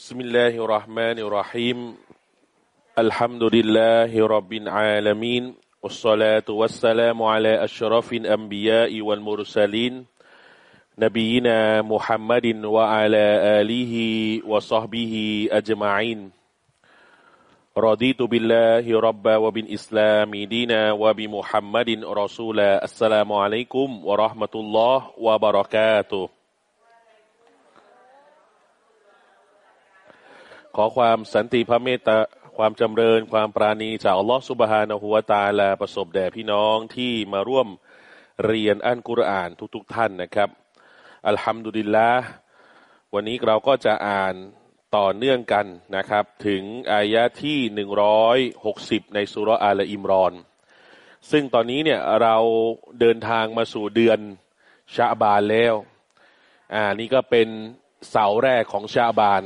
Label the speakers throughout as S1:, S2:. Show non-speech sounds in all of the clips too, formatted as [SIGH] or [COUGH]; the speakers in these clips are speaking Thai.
S1: بسم الله الرحمن الرحيم. الحمد لله رب العالمين والصلاة والسلام على أشرف الأنبياء والمرسلين نبينا محمد وعلى آله وصحبه أجمعين. رضيت بالله ربا وبالإسلام دينا وبمحمد رسولا. السلام عليكم ورحمة الله وبركاته. อความสันติพระเมตตาความจำเริญความปราณีจากอัลลอฮฺสุบฮานะฮุวาตาลาประสบแด่พี่น้องที่มาร่วมเรียนอันกุรอานทุกๆทท่านนะครับ อัลฮัมดุลิลละวันนี้เราก็จะอ่านต่อเนื่องกันนะครับ ถึงอายะที่หนึ่งร้อยหกสิบในสุรอาลอิมรอน ซึ่งตอนนี้เนี่ยเราเดินทางมาสู่เดือนชาบานแล้ว อ่านี่ก็เป็นเสาแรกของชาบาน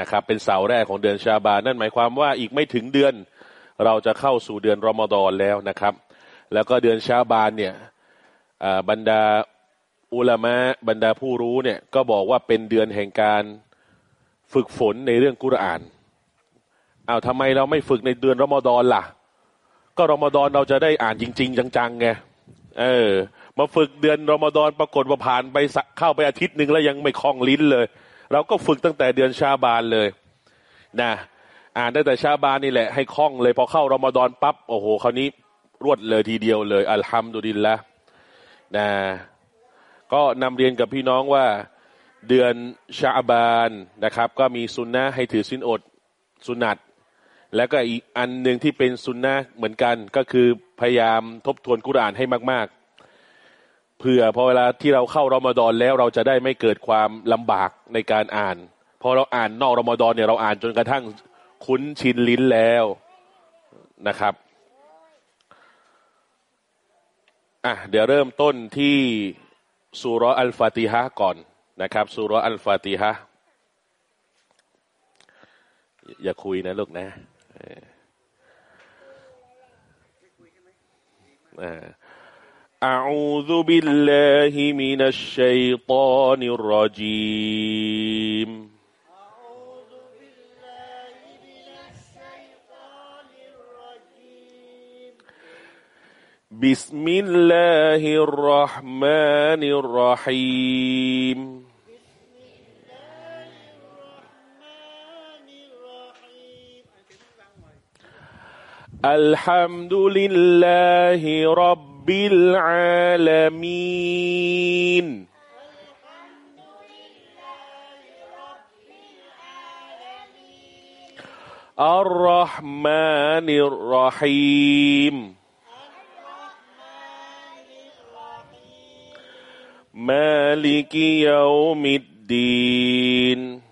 S1: นะครับ เป็นเสาแรกของเดือนชาบานนั่นหมายความว่าอีกไม่ถึงเดือนเราจะเข้าสู่เดือนรอมฎอนแล้วนะครับ แล้วก็เดือนชาบานเนี่ยบรรดาอุลามะบรรดาผู้รู้เนี่ยก็บอกว่าเป็นเดือนแห่งการฝึกฝนในเรื่องกุรอานเอาทำไมเราไม่ฝึกในเดือนรอมฎอนล่ะ ก็รอมฎอนเราจะได้อ่านจริง ๆ จังๆไงเออ มาฝึกเดือนรอมฎอนปรากฏว่าผ่านไปเข้าไปอาทิตย์หนึ่งแล้วยังไม่คล่องลิ้นเลย เราก็ฝึกตั้งแต่เดือนชาบานเลยนะอ่านตั้งแต่ชาบานนี่แหละให้คล่องเลยพอเข้ารอมฎอนปั๊บโอ้โหคราวนี้รวดเลยทีเดียวเลย อัลฮัมดุลิลละนะก็นำเรียนกับพี่น้องว่าเดือนชาบานนะครับ ก็มีสุนนะให้ถือสินอดสุนัตแล้วก็อีกอันหนึ่งที่เป็นสุนนะเหมือนกันก็คือพยายามทบทวนกุรานให้มาก ๆ เพื่อพอเวลาที่เราเข้ารอมฎอนแล้วเราจะได้ไม่เกิดความลำบากในการอ่านพอเราอ่านนอกรอมฎอนเนี่ยเราอ่านจนกระทั่งคุ้นชินลิ้นแล้วนะครับอะเดี๋ยวเริ่มต้นที่สุรอัลฟาติฮะก่อนนะครับสุรอัลฟาติฮะอย่าคุยนะลูกนะอ่า أعوذ بالله من الشيطان الرجيم. أعوذ بالله من الشيطان الرجيم بسم الله الرحمن الرحيم. الحمد لله رب رب العالمين. الرحمن الرحيم. مالك يوم الدين.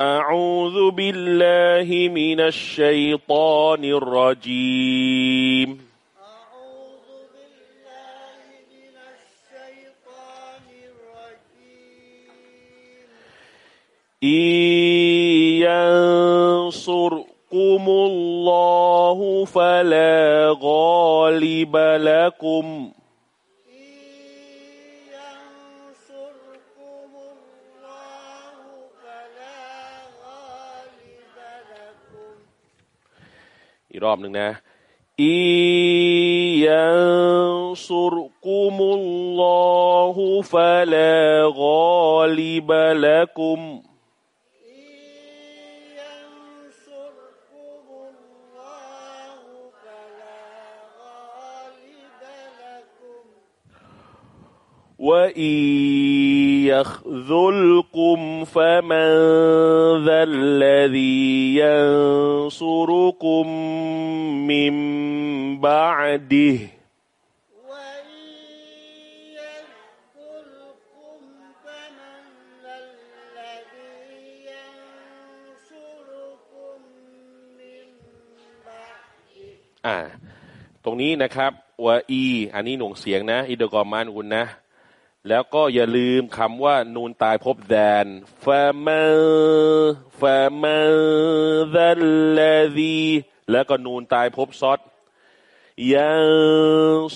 S1: أعوذ بالله من الشيطان الرجيم. أعوذ بالله من الشيطان الرجيم. إن ينصركم الله فلا غالب لكم. อีกรอบหนึ่งนะอียันซุรกุมุลลอฮุฟะลาฆอลิบะละกุม وإن يخذلكم فمن ذا الذي ينصركم من بعدهอ่า ตรงนี้นะครับว่าอีอันนี้หน่วงเสียงนะอิดกอมานคุณนะ แล้วก็อย่าลืมคำว่านูนตายพบแดนฟามาฟามาดัลลดีแล้วก็นูนตายพบซอดยัง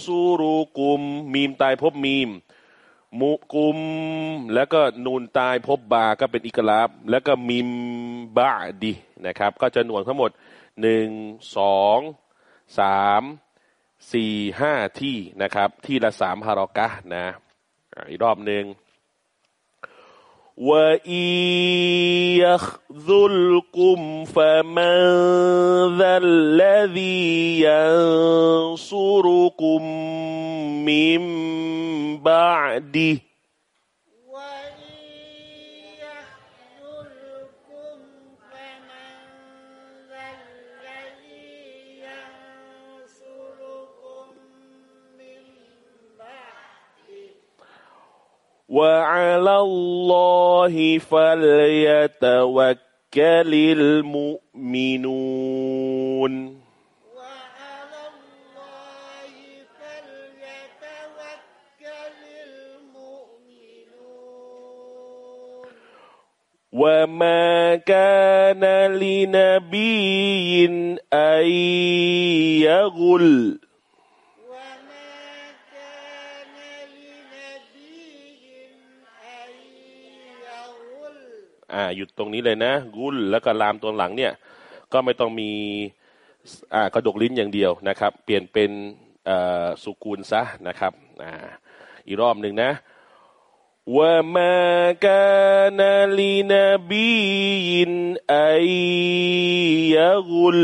S1: ซูรุกุม มีมตายพบมีม มุกุม แล้วก็นูนตายพบบาก็เป็นอิกลาบแล้วก็มิมบาดีนะครับ ก็จะหน่วงทั้งหมดหนึ่งสองสามสี่ห้าที่นะครับ ที่ละสามฮารอกะนะ อีกรอบหนึ่งว่าอียักซุลกุมฟะมันซัลลซียันซุรุกุมมิมบาดี ว่าอัลลอฮิฟัลยะตะ อัยยะกุลอ่าหยุดตรงนี้เลยนะ กุลแล้วก็ลามตัวหลังเนี่ย ก็ไม่ต้องมีอ่ากระดกลิ้นอย่างเดียวนะครับ เปลี่ยนเป็นอ่สุกูลซะนะครับอ่าอีกรอบหนึ่งนะว่ามาคานลีนบีนอัยยะกุล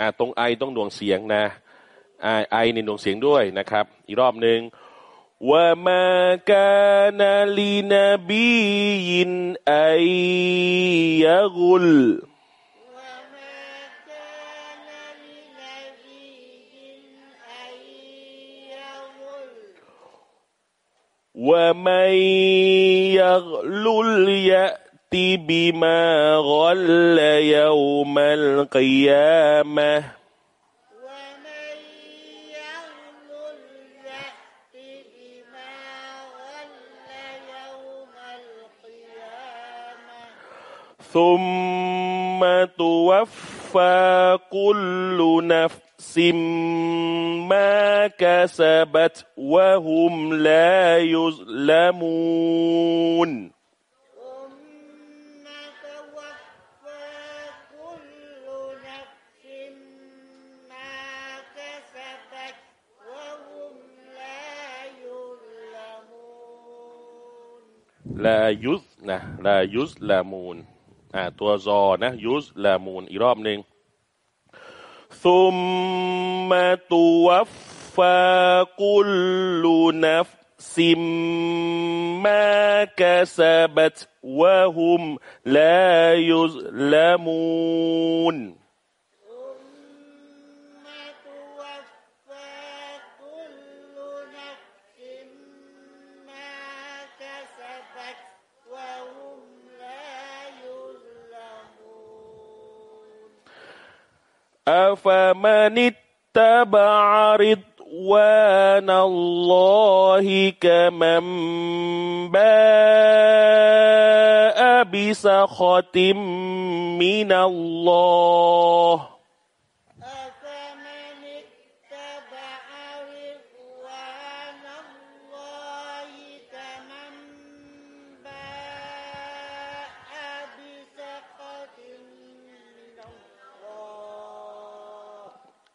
S1: อ่าตรงไอต้องดวงเสียงนะ ไอไอในดวงเสียงด้วยนะครับ อีกรอบหนึ่งว่ามาคานลีนบียินไอยะกุลว่าไม่ยักลุลยะติบิมา ثم توفى كل نفس ما كسبت وهم لا يظلمون. لا يذ لا يظلمون. อ่าตัวซอนะยุสลามูนอีกรอบหนึ่งซุมมาตัวฟากุลูนัฟซิมมากะซาบัตวะฮุมลายุสลามูน อัฟมานิตตบา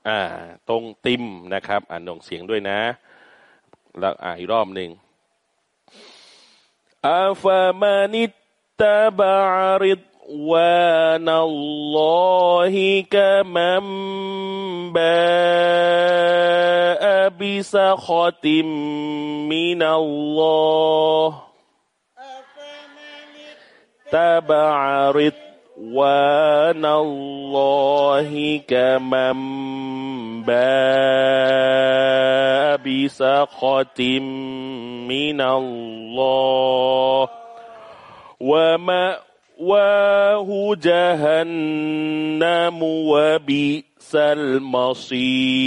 S1: อ่า ตรงติมนะครับ อ่านลงเสียงด้วยนะ แล้วอ่าอีกรอบหนึ่งอาฟามานิตตาบาริดวานัลลอฮิกะมัมบาบิสะขติมมินัลลอฮ์ตาบาริด رضوان الله كمن باء بسخط من الله ومأواه جهنم وبئس المصير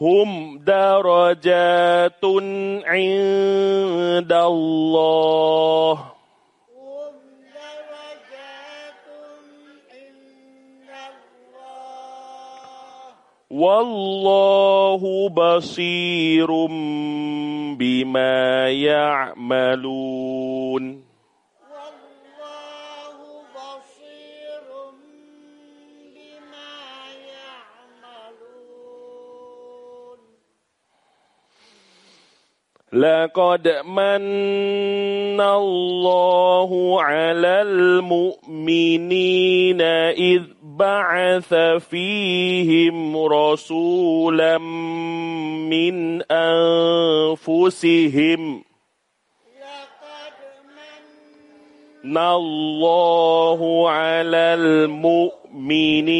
S1: هم درجات عند الله. هم درجات عند الله. والله بصير بما يعملون. لقد من الله على المؤمنين إذ بعث فيهم رسولا من أنفسهم. من الله على المؤمنين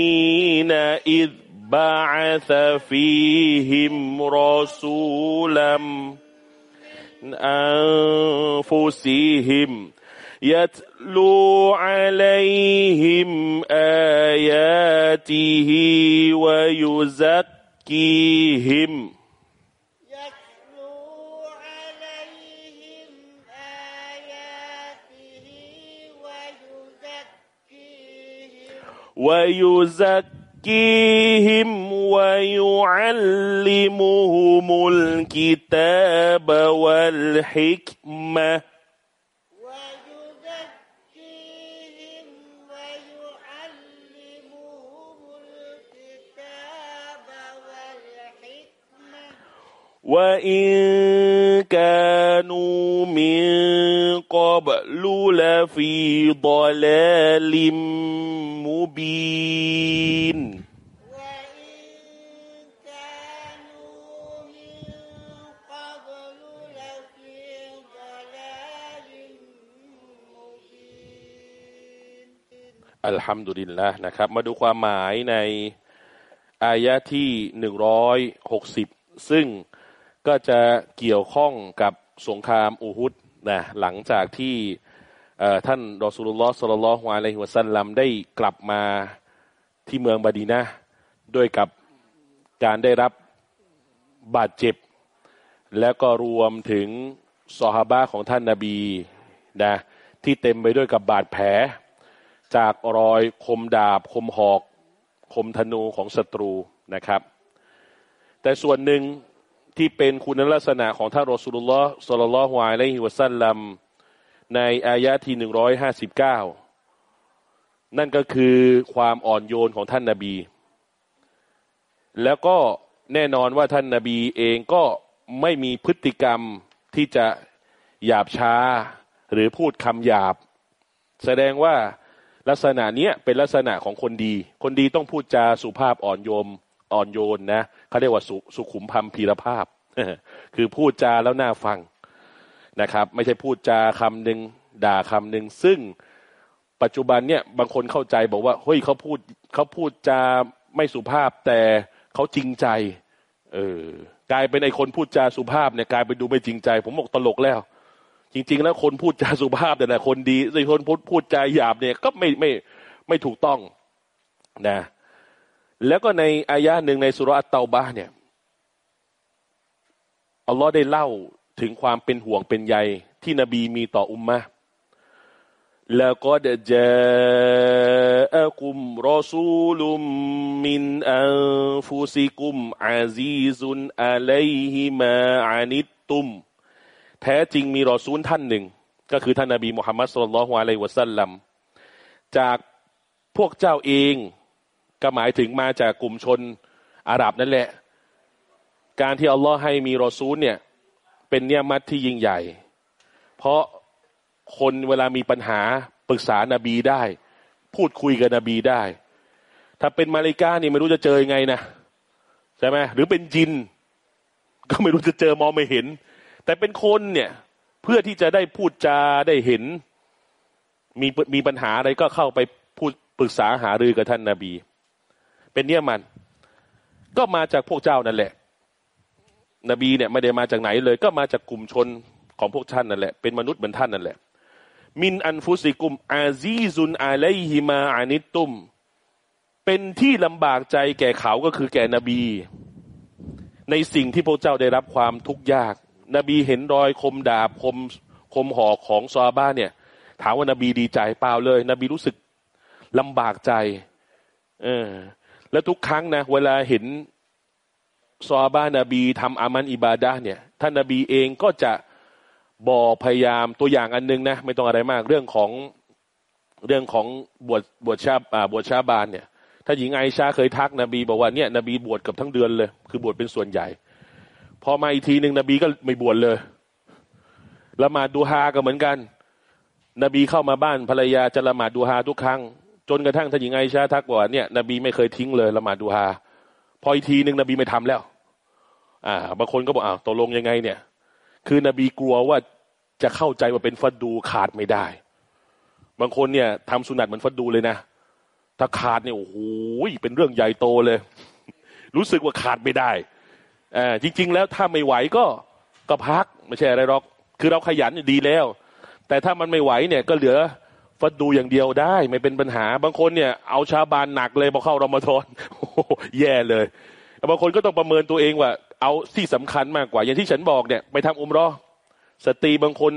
S1: إذ بعث فيهم رسولا أنفسهم يتلو عليهم آياته ويزكيهم. يتلو عليهم آياته ويزكيهم. ويزكيهم. يزكيهم ويعلمهم الكتاب والحكمة. وإن كانوا من قبل لفي ضلال مبينอัลฮัมดุลิลละนะครับ มาดูความหมายในอายะที่หนึ่งร้อยหกสิบซึ่ง ก็จะเกี่ยวข้องกับสงครามอูฮุดนะหลังจากที่ท่านรอสูลุลลอฮ์สุลลัลฮวาลัยฮิวะสัลลัมได้กลับมาที่เมืองบาดีนะด้วยกับการได้รับบาดเจ็บ และก็รวมถึงซอฮาบะของท่านนาบีนะที่เต็มไปด้วยกับบาดแผล จากรอยคมดาบ คมหอก คมธนูของศัตรูนะครับ แต่ส่วนหนึ่ง ที่เป็นคุณลักษณะของท่านรอสุลลอฮ์สุลลัลฮวาลัยฮิวะสัลลัมในอายะที่หนึ่งร้อยห้าสิบเก้านั่นก็คือความอ่อนโยนของท่านนาบี แล้วก็แน่นอนว่าท่านนาบีเองก็ไม่มีพฤติกรรมที่จะหยาบช้าหรือพูดคำหยาบ แสดงว่าลักษณะเนี้ยเป็นลักษณะของคนดี คนดีต้องพูดจาสุภาพอ่อนโยม อ่อนโยนนะเขาเรียกว่าสุสุขุมพัมพีรภาพ คือพูดจาแล้วน่าฟังนะครับ ไม่ใช่พูดจาคำหนึ่งด่าคำหนึ่งซึ่งปัจจุบันเนี่ยบางคนเข้าใจบอกว่าเฮ้ยเขาพูดเขาพูดจาไม่สุภาพแต่เขาจริงใจ เออกลายเป็นไอ้คนพูดจาสุภาพเนี่ยกลายไปดูไม่จริงใจ ผมบอกตลกแล้ว จริง ๆ แล้วคนพูดจาสุภาพแต่ละคนดีไอ้คนพูดพูดจาหยาบเนี่ยก็ไม่ไม่ไม่ถูกต้องนะ แล้วก็ในอายะหนึ่งในสุรอัตเตาบาเนี่ยอัลลอฮ์ได้เล่าถึงความเป็นห่วงเป็นใยที่นบีมีต่ออุมมะแล้วก็เดจาคุมรอซูลุมมินอันฟุซิกุมอาซีซุนอะลัยฮิมาอานิตตุม แท้จริงมีรอซูลท่านหนึ่ง ก็คือท่านนบีมุฮัมมัดสุลลัลฮวาเลวะสัลลัมจากพวกเจ้าเอง ก็หมายถึงมาจากกลุ่มชนอาหรับนั่นแหละ การที่อัลลอฮ์ให้มีรอซูลเนี่ย เป็นเนี่ยมัดที่ยิ่งใหญ่ เพราะคนเวลามีปัญหาปรึกษานาบีได้ พูดคุยกับนบีได้ ถ้าเป็นมาริกานี่ไม่รู้จะเจอยังไงนะใช่ไหมหรือเป็นจิน ก็ไม่รู้จะเจอมองไม่เห็น แต่เป็นคนเนี่ยเพื่อที่จะได้พูดจาได้เห็น มีมีปัญหาอะไรก็เข้าไปพูดปรึกษาหารือกับท่านนาบี เป็นเนี่ยมัน ก็มาจากพวกเจ้านั่นแหละ นบีเนี่ยไม่ได้มาจากไหนเลย ก็มาจากกลุ่มชนของพวกท่านนั่นแหละ เป็นมนุษย์เหมือนท่านนั่นแหละ มินอันฟุสิกุม อาซีซุนอาไลฮิมาอานิตุม เป็นที่ลำบากใจแก่เขาก็คือแก่นบี ในสิ่งที่พระเจ้าได้รับความทุกข์ยาก นบีเห็นรอยคมดาบคมคมหอกของซอบ้าเนี่ย ถามว่านบีดีใจเปล่าเลย นบีรู้สึกลำบากใจ เออ แล้วทุกครั้งนะเวลาเห็นซอบ้านนบีทำอามันอิบาดาเนี่ยท่านนบีเองก็จะบอกพยายามตัวอย่างอันนึงนะไม่ต้องอะไรมากเรื่องของเรื่องของบวชบวชชาบวชชาบานเนี่ยถ้าหญิงไอชาเคยทักนบีบอกว่าเนี่ยนบีบวชกับทั้งเดือนเลย คือบวชเป็นส่วนใหญ่ พอมาอีกทีหนึ่งนบีก็ไม่บวชเลย ละหมาดดูฮาก็เหมือนกัน นบีเข้ามาบ้านภรรยาจะละหมาดดูฮาทุกครั้ง จนกระทั่งท่านหญิงไอชาทักว่าเนี่ยนบีไม่เคยทิ้งเลยละหมาดดูฮาพออีกทีหนึ่งนบีไม่ทำแล้ว อ่าบางคนก็บอกอ้าวตกลงยังไงเนี่ย คือนบีกลัวว่าจะเข้าใจว่าเป็นฟัดดูขาดไม่ได้ บางคนเนี่ยทำสุนัตเหมือนฟัดดูเลยนะถ้าขาดเนี่ยโอ้โหเป็นเรื่องใหญ่โตเลย รู้สึกว่าขาดไม่ได้อ่าจริง ๆ แล้วถ้าไม่ไหวก็ก็พักไม่ใช่อะไรหรอก คือเราขยันดีแล้ว แต่ถ้ามันไม่ไหวเนี่ยก็เหลือ ฟัดดูอย่างเดียวได้ ไม่เป็นปัญหา บางคนเนี่ย เอาชาบานหนักเลยพอเข้ารอมฎอนแย่เลยบางคนก็ต้องประเมินตัวเองว่า เอาที่สำคัญมากกว่า อย่างที่ฉันบอกเนี่ยไปทำอุมรอสตรีบางคน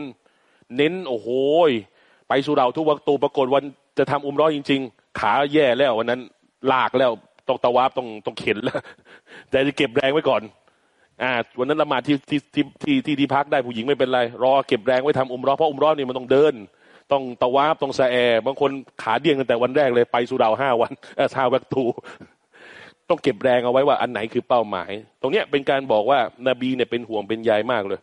S1: เน้นโอ้โหไปสุราทุกวัตูปรากฏวันจะทำอุมรอจริง ๆ ขาแย่แล้ววันนั้นลากแล้วต้องตะวาบต้องต้องเข็นแล้ว แต่จะเก็บแรงไว้ก่อน อ่า วันนั้นละมาที่ที่ที่ที่ที่ที่พักได้ผู้หญิงไม่เป็นไร รอเก็บแรงไว้ทำอุมรอเพราะอุมรอนี่มันต้องเดิน ต้องตะวาบต้องสะแอบางคนขาเดี่ยงตั้งแต่วันแรกเลยไปสุดาวห้าวันออชาวักตูต้องเก็บแรงเอาไว้ว่าอันไหนคือเป้าหมาย ตรงเนี้ยเป็นการบอกว่านาบีเนี่ยเป็นห่วงเป็นใยมากเลย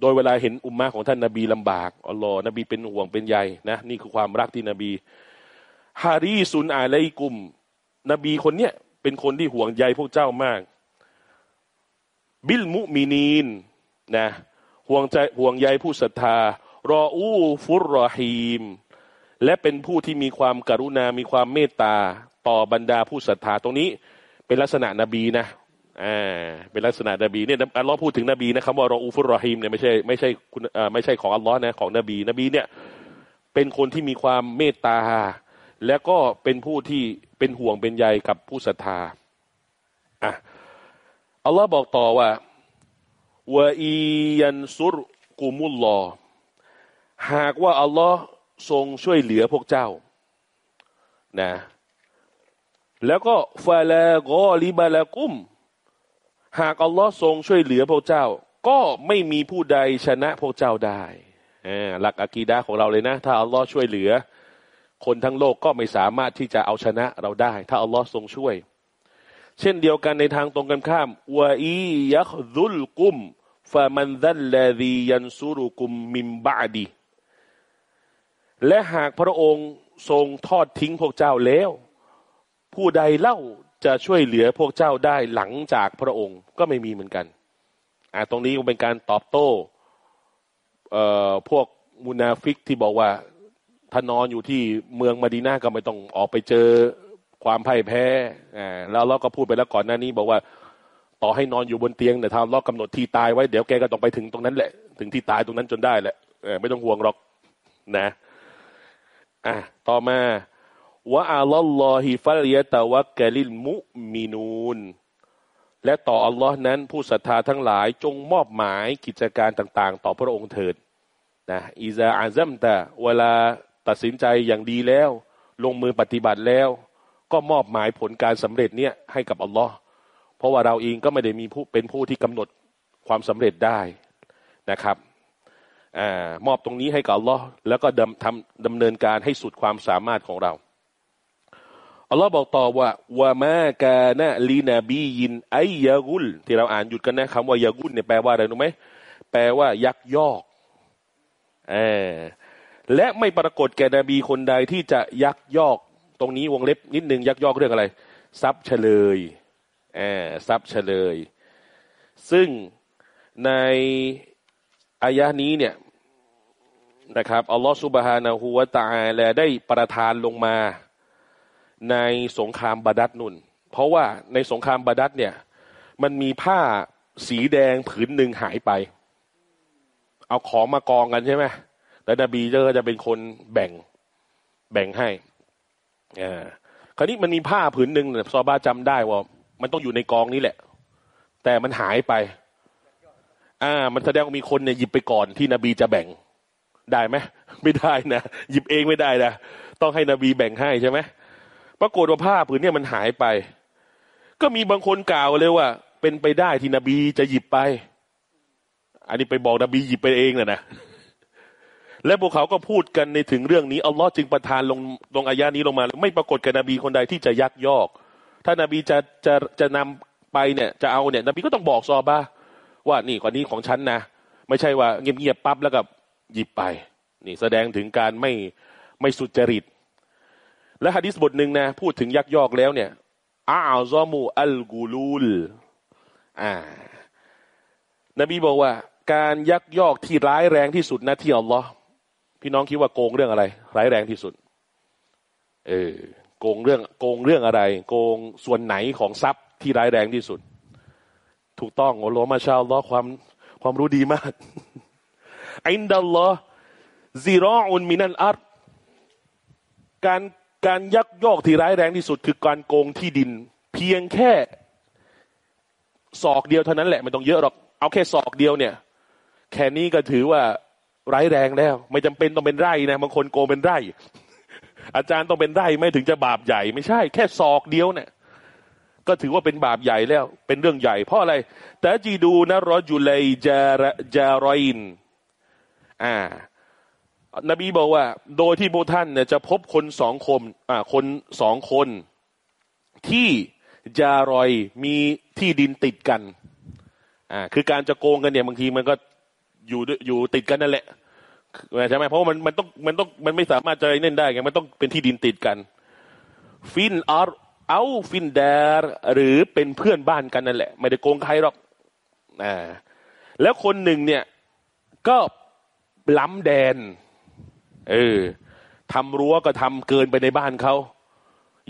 S1: โดยเวลาเห็นอุมมาของท่านนาบีลำบากอัลลอฮ์นบีเป็นห่วงเป็นใยนะนี่คือความรักที่นบีฮารีซุนอาไลกุม นบีคนเนี้ยเป็นคนที่ห่วงใยพวกเจ้ามาก บิลมุมีนีนนะห่วงใจห่วงใยผู้ศรัทธา รออูฟุรรอฮีม และเป็นผู้ที่มีความกรุณา มีความเมตตา ต่อบรรดาผู้ศรัทธาตรงนี้ เป็นลักษณะนบีนะอ่าเป็นลักษณะนบีเนี่ยอัลลอฮ์พูดถึงนบีนะคำว่ารออูฟุรรอฮีมเนี่ยไม่ใช่ไม่ใช่คุณไม่ใช่ของอัลลอฮ์นะของนบี นบีเนี่ยเป็นคนที่มีความเมตตา แล้วก็เป็นผู้ที่เป็นห่วงเป็นใยกับผู้ศรัทธาอะอัลลอฮ์บอกต่อว่าวะอียันซุรกุมุลลอ หากว่าอัลลอฮ์ทรงช่วยเหลือพวกเจ้านะแล้วก็ฟาลากอลิบาลากุม หากอัลลอฮ์ทรงช่วยเหลือพวกเจ้า ก็ไม่มีผู้ใดชนะพวกเจ้าได้หลักอะกีดาของเราเลยนะ ถ้าอัลลอฮ์ช่วยเหลือ คนทั้งโลกก็ไม่สามารถที่จะเอาชนะเราได้ ถ้าอัลลอฮ์ทรงช่วย เช่นเดียวกันในทางตรงกันข้ามวะอียักซุลกุมฟามันดัลลดียันซูรุกุมมิมบาดี และหากพระองค์ทรงทอดทิ้งพวกเจ้าแล้ว ผู้ใดเล่าจะช่วยเหลือพวกเจ้าได้หลังจากพระองค์ก็ไม่มีเหมือนกันอ่าตรงนี้เป็นการตอบโต้เอ่อพวกมุนาฟิกที่บอกว่าถ้านอนอยู่ที่เมืองมาดีนาก็ไม่ต้องออกไปเจอความพ่ายแพ้อ่าแล้วเราก็พูดไปแล้วก่อนหน้านี้บอกว่าต่อให้นอนอยู่บนเตียงแต่ถ้าเรากำหนดที่ตายไว้เดี๋ยวแกก็ต้องไปถึงตรงนั้นแหละ ถึงที่ตายตรงนั้นจนได้แหละไม่ต้องห่วงหรอกนะ อะต่อมาวะอัลลอฮิฟัลยะตะวะกะลิลมุมินูนและต่ออัลลอฮ์นั้นผู้ศรัทธาทั้งหลายจงมอบหมายกิจการต่างๆ ต่อพระองค์เถิดนะอิซาอาซัมแต่เวลาตัดสินใจอย่างดีแล้ว ลงมือปฏิบัติแล้ว ก็มอบหมายผลการสำเร็จเนี่ยให้กับอัลลอฮ์เพราะว่าเราเองก็ไม่ได้มีผู้เป็นผู้ที่กำหนดความสำเร็จได้นะครับ อมอบตรงนี้ให้กับอัลลอฮ์แล้วก็ดำทำดำเนินการให้สุดความสามารถของเราอัลลอฮ์บอกต่อว่าวามากานะลีนบียินไอยากุลที่เราอ่านหยุดกันนะคำว่ายากุลเนี่ยแปลว่าอะไรรู้ไหมแปลว่ายักยอกเออและไม่ปรากฏแก่นบีคนใดที่จะยักยอก ตรงนี้วงเล็บนิดนึงยักยอกเรื่องอะไรทรัพย์เฉลยเออทรัพย์เฉลย ซึ่งใน อายะนี้เนี่ยนะครับอัลลอฮฺสุบฮานะฮูวตาแลได้ประทานลงมาในสงครามบาดัดนุน เพราะว่าในสงครามบาดัดเนี่ย มันมีผ้าสีแดงผืนหนึ่งหายไป เอาของมากองกันใช่ไหมแล้วนบีก็จะเป็นคนแบ่งแบ่งให้อ่าคราวนี้มันมีผ้าผืนหนึ่งซอบ้าจำได้ว่า มันต้องอยู่ในกองนี้แหละ แต่มันหายไป อ่า มันแสดงว่ามีคนเนี่ยหยิบไปก่อนที่นบีจะแบ่งได้ไหมไม่ได้นะหยิบเองไม่ได้นะต้องให้นบีแบ่งให้ใช่ไหมปรากฏว่าผ้าผืนเนี่ยมันหายไป ก็มีบางคนกล่าวเลยว่า เป็นไปได้ที่นบีจะหยิบไป อันนี้ไปบอกนบีหยิบไปเองนะนะและพวกเขาก็พูดกันในถึงเรื่องนี้อัลลอฮ์จึงประทานลงลงอายานี้ลงมา ไม่ปรากฏกับนบีคนใดที่จะยักยอก ถ้านบีจะจะจะนำไปเนี่ย จะเอาเนี่ย นบีก็ต้องบอกซอบ้า ว่านี่คนนี้ของฉันนะ ไม่ใช่ว่าเงียบๆปั๊บแล้วกับหยิบไป นี่แสดงถึงการไม่ไม่สุจริต และฮะดิษบทหนึ่งนะ พูดถึงยักยอกแล้วเนี่ยอาซอมูอัลกูลูลอ่านบีบอกว่า การยักยอกที่ร้ายแรงที่สุดนะที่อัลลอฮ์พี่น้องคิดว่าโกงเรื่องอะไร ร้ายแรงที่สุด เออโกงเรื่องโกงเรื่องอะไร โกงส่วนไหนของทรัพย์ที่ร้ายแรงที่สุด ถูกต้องอัลลอฮ์มาชาอัลลอฮ์ความความรู้ดีมากอินดัลลอฮ์ซีรออุนมินันอัรการการยักยอกที่ร้ายแรงที่สุด คือการโกงที่ดิน เพียงแค่ศอกเดียวเท่านั้นแหละไม่ต้องเยอะหรอก เอาแค่ศอกเดียวเนี่ย แค่นี้ก็ถือว่าร้ายแรงแล้ว ไม่จำเป็นต้องเป็นไร่นะบางคนโกงเป็นไร่ อาจารย์ต้องเป็นไร่ไม่ถึงจะบาปใหญ่ ไม่ใช่ แค่ศอกเดียวเนี่ย ก็ถือว่าเป็นบาปใหญ่แล้วเป็นเรื่องใหญ่ เพราะอะไร แต่จีดูนะรอจุเลยจารจารอินอ่านบีบอกว่า โดยที่พวกท่านเนี่ยจะพบคนสองคนอ่าคนสองคน ที่จารอยมีที่ดินติดกันอ่าคือการจะโกงกันเนี่ยบางทีมันก็อยู่อยู่ติดกันนั่นแหละใช่ไหมเพราะว่ามันมันต้องมันต้องมันไม่สามารถจะเน่นได้ไงมันต้องเป็นที่ดินติดกัน في الأرض أو في الدار หรือเป็นเพื่อนบ้านกันนั่นแหละ ไม่ได้โกงใครหรอกอ่าแล้วคนหนึ่งเนี่ยก็ล้ำแดน เออทำรั้วก็ทำเกินไปในบ้านเขา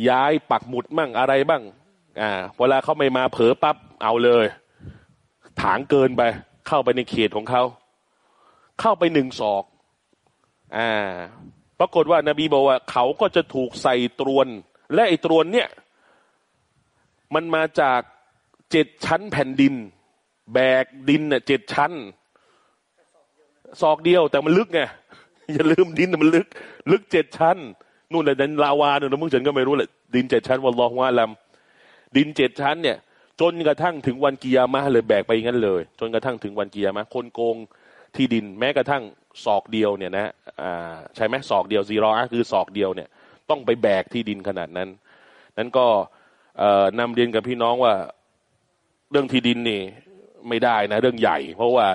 S1: ย้ายปักหมุดมั่งอะไรบ้าง อ่า เวลาเขาไม่มาเผลอปั๊บเอาเลย ถางเกินไป เข้าไปในเขตของเขา เข้าไปหนึ่งศอก อ่า ปรากฏว่านาบีบอกว่า เขาก็จะถูกใส่ตรวน และไอ้ตรวนเนี่ย มันมาจากเจ็ดชั้นแผ่นดิน แบกดินเนี่ยเจ็ดชั้นศอกเดียวแต่มันลึกไงอย่าลืมดินมันลึก ลึกเจ็ดชั้นนู่นเลยดินลาวาเนี่ยนะมึงฉันก็ไม่รู้แหละดินเจ็ดชั้นวันรองว่าลำดินเจ็ดชั้นเนี่ย จนกระทั่งถึงวันกิยามะเลยแบกไปงั้นเลย จนกระทั่งถึงวันกิยามะคนโกงที่ดินแม้กระทั่งศอกเดียวเนี่ยนะอ่าใช่ไหมศอกเดียวซีรอคือศอกเดียวเนี่ย ต้องไปแบกที่ดินขนาดนั้น นั้นก็ นำเรียนกับพี่น้องว่าเรื่องที่ดินนี่ไม่ได้นะ เรื่องใหญ่ เพราะว่า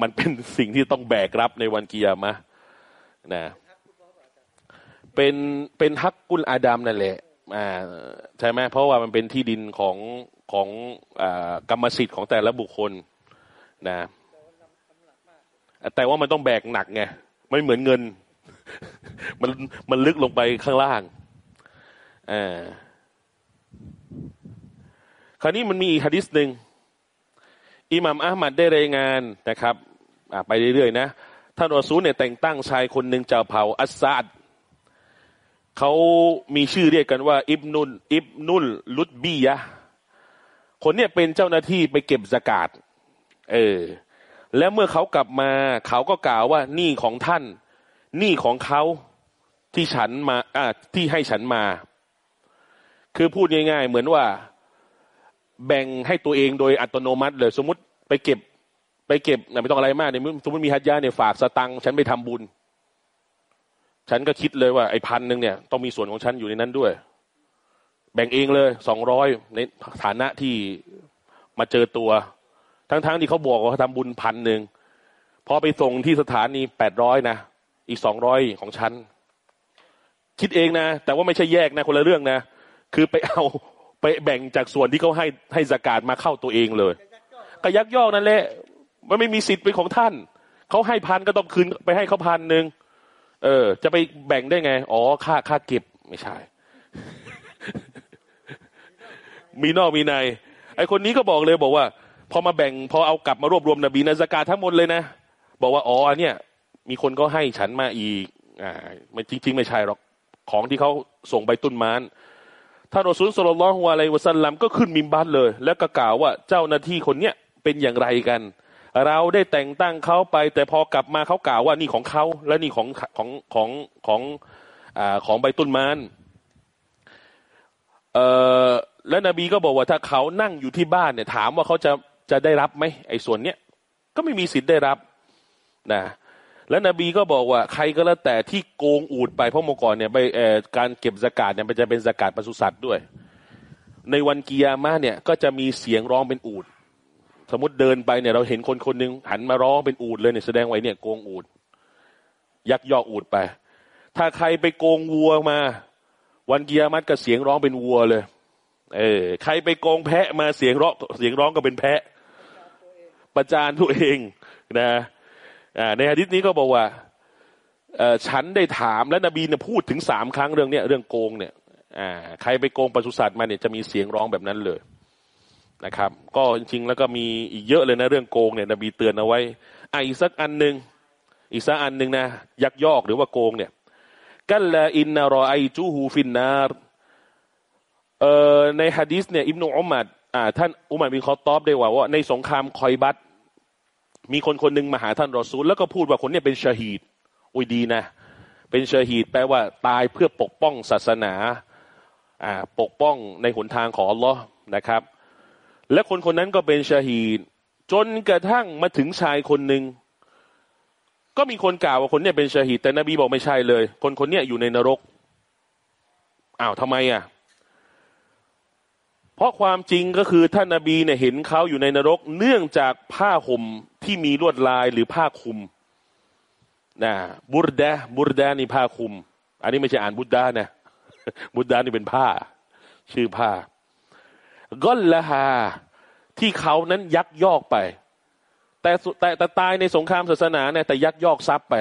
S1: มันเป็นสิ่งที่ต้องแบกรับในวันกิยามะนะเป็นเป็นฮักกุลอาดัมนั่นแหละอ่าใช่ไหมเพราะว่ามันเป็นที่ดินของของอกรรมสิทธิ์ของแต่ละบุคคลนะแต่ว่ามันต้องแบกหนักไงไม่เหมือนเงิน มันมันลึกลงไปข้างล่างอ่า ราวนี้มันมีอีกฮะดิษหนึ่งอิหมัมอัลมัดได้รายงานนะครับไปเรื่อยๆนะท่านอัซูเนี่ยแต่งตั้งชายคนหนึ่งจากเผ่าอัสซาดเขามีชื่อเรียกกันว่า อิบนุลอิบนุลลุดบียะคนเนี่ยเป็นเจ้าหน้าที่ไปเก็บสกาดเออ แล้วเมื่อเขากลับมา เขาก็กล่าวว่านี่ของท่าน นี่ของเขาที่ฉันมาอ่าที่ให้ฉันมา คือพูดง่าย ๆ เหมือนว่า แบ่งให้ตัวเองโดยอัตโนมัติเลย สมมติไปเก็บ ไปเก็บไม่ต้องอะไรมากเนี่ยสมมติมีฮัจญาเนี่ยฝากสตังค์ฉันไปทำบุญ ฉันก็คิดเลยว่าไอ้พันหนึ่งเนี่ยต้องมีส่วนของฉันอยู่ในนั้นด้วย แบ่งเองเลยสองร้อยในฐานะที่มาเจอตัว ทั้งๆทที่เขาบอกว่าเขาทำบุญพันหนึ่งพอไปส่งที่สถานีแปดร้อยนะอีกสองร้อยของฉันคิดเองนะ แต่ว่าไม่ใช่แยกนะ คนละเรื่องนะ คือไปเอา ไปแบ่งจากส่วนที่เขาให้ให้สกาดมาเข้าตัวเองเลยก็ยักยอกนั่นแหละมันไม่มีสิทธิ์เป็นของท่านเขาให้พันก็ต้องคืนไปให้เขาพันหนึ่งเออ จะไปแบ่งได้ไง อ๋อค่าค่าเก็บไม่ใช่ มีนอกมีในไอคนนี้ก็บอกเลยบอกว่า พอมาแบ่งพอเอากลับมารวบรวมนบีนาสกาทั้งหมดเลยนะบอกว่าอ๋อเนี่ย มีคนก็ให้ฉันมาอีก อ่าไม่จริง ๆ ไม่ใช่หรอก ของที่เขาส่งไปตุนมาน ท่านรอซูลสุลต่านฮวาไลวะสัลลัมก็ขึ้นมิมบัตเลย แล้วก็กล่าวว่าเจ้าหน้าที่คนเนี้ยเป็นอย่างไรกัน เราได้แต่งตั้งเขาไป แต่พอกลับมาเขากล่าวว่านี่ของเขาและนี่ของของของของอของใบตุนมานเอ่อและนบีก็บอกว่าถ้าเขานั่งอยู่ที่บ้านเนี่ย ถามว่าเขาจะจะได้รับไหมไอ้ส่วนเนี้ยก็ไม่มีสิทธิ์ได้รับนะ และนบีก็บอกว่าใครก็แล้วแต่ที่โกงอูดไปเพราะเมื่อก่อนเนี่ยไปการเก็บสกาดเนี่ยมันจะเป็นสกาดปศุสัตว์ด้วย ในวันกิยามะเนี่ยก็จะมีเสียงร้องเป็นอูด สมมติเดินไปเนี่ยเราเห็นคนคนหนึ่งหันมาร้องเป็นอูดเลยเนี่ยแสดงไว้เนี่ยโกงอูด ยักยอกอูดไป ถ้าใครไปโกงวัวมา วันกิยามัตก็เสียงร้องเป็นวัวเลย เออใครไปโกงแพะมาเสียงร้องเสียงร้องก็เป็นแพะ ประจานตัวเองนะ ในฮะดิษนี้ก็บอกว่าฉันได้ถามและนบีเนี่ยพูดถึงสามครั้งเรื่องเนี้ยเรื่องโกงเนี่ยใครไปโกงปศุสัตว์มาเนี่ยจะมีเสียงร้องแบบนั้นเลยนะครับ ก็จริงๆแล้วก็มีอีกเยอะเลยนะเรื่องโกงเนี่ยนบีเตือนเอาไว้อ่อีกสักอันหนึ่งอีกสักอันหนึ่งนะยักยอกหรือว่าโกงเนี่ยกัลลาอินนารอไอจูฮูฟินนารเอ่อในฮะดิษเนี่ยอิบนุอุมัดอ่าท่านอุมัดมีข้อตอบได้ว่าว่าในสงครามคอยบัต มีคนคนหนึ่งมาหาท่านรอซูล แล้วก็พูดว่าคนนี้เป็นชาฮีดอุ้ยดีนะ เป็นชาฮีดแปลว่าตายเพื่อปกป้องศาสนาอ่าปกป้องในหนทางของอัลลอฮ์นะครับ และคนคนนั้นก็เป็นชาฮีดจนกระทั่งมาถึงชายคนหนึ่งก็มีคนกล่าวว่าคนนี้เป็นชาฮีดแต่นบีบอกไม่ใช่เลย คนคนนี้อยู่ในนรกอ้าวทำไมอะเพราะความจริงก็คือท่านนาบีเนี่ยเห็นเขาอยู่ในนรก เนื่องจากผ้าห่ม ที่มีลวดลายหรือผ้าคลุมนะบุรดาบุรดานี่ผ้าคลุม อันนี้ไม่ใช่อ่านบุรดานะบุรดานี่เป็นผ้า ชื่อผ้าก้อนละฮาที่เขานั้นยักยอกไป แต่แต่แต่ตายในสงครามศาสนาเนี่ยแต่ยักยอกทรัพย์ไป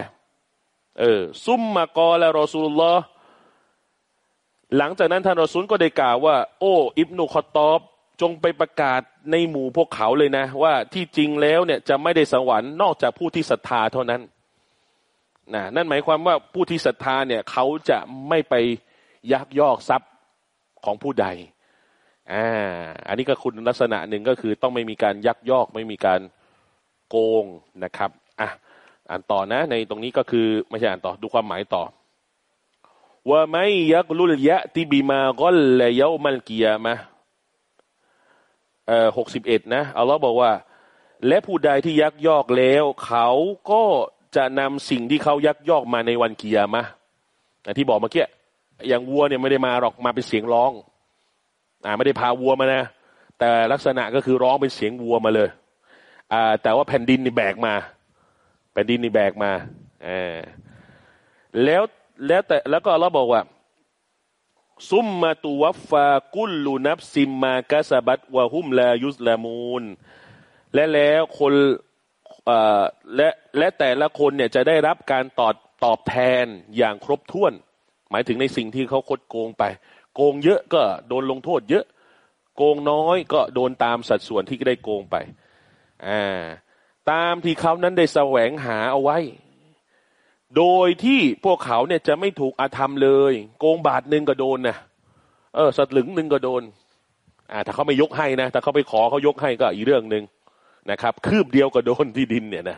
S1: เออ ซุ่มมากอและรอสูลลอหลังจากนั้นท่านรอซุลก็ได้กล่าวว่า โอ้ อิบนุคอตอบ จงไปประกาศ ในหมู่พวกเขาเลยนะ ว่าที่จริงแล้วเนี่ยจะไม่ได้สวรรค์นอกจากผู้ที่ศรัทธาเท่านั้นนะนั่นหมายความว่าผู้ที่ศรัทธาเนี่ยเขาจะไม่ไปยักยอกทรัพย์ของผู้ใดอ่าอันนี้ก็คุณลักษณะหนึ่งก็คือต้องไม่มีการยักยอกไม่มีการโกงนะครับอะอ่านต่อนะ ในตรงนี้ก็คือไม่ใช่อ่านต่อดูความหมายต่อว่าไม่ยักลุลยะติบีมากอลและเยามันเกียมะ หกสิบเอ็ดนะอัลลอฮ์บอกว่า และผู้ใดที่ยักยอกแล้ว เขาก็จะนำสิ่งที่เขายักยอกมาในวันกียมะที่บอกเมื่อกี้อย่างวัวเนี่ยไม่ได้มาหรอกมาเป็นเสียงร้อง อ่า ไม่ได้พาวัวมานะ แต่ลักษณะก็คือร้องเป็นเสียงวัวมาเลย อ่า แต่ว่าแผ่นดินนี่แบกมา แผ่นดินนี่แบกมาอ่าแล้วแล้วแต่แล้วก็เราบอกว่า ซุมมาตุวัฟฟากุลลูนับซิมมากาสบัตวะฮุมลายุสลามูนและแล้วคนและและแต่ละคนเนี่ยจะได้รับการตอบตอบแทนอย่างครบถ้วน หมายถึงในสิ่งที่เขาคดโกงไป โกงเยอะก็โดนลงโทษเยอะ โกงน้อยก็โดนตามสัดส่วนที่ได้โกงไปอ่าตามที่เขานั้นได้แสวงหาเอาไว้ โดยที่พวกเขาเนี่ยจะไม่ถูกอาธรรมเลย โกงบาทหนึ่งก็โดนนะเออสลึงหนึ่งก็โดน อ่าถ้าเขาไม่ยกให้นะถ้าเขาไปขอเขายกให้ก็อีกเรื่องหนึ่งนะครับ คืบเดียวก็โดนที่ดินเนี่ยนะ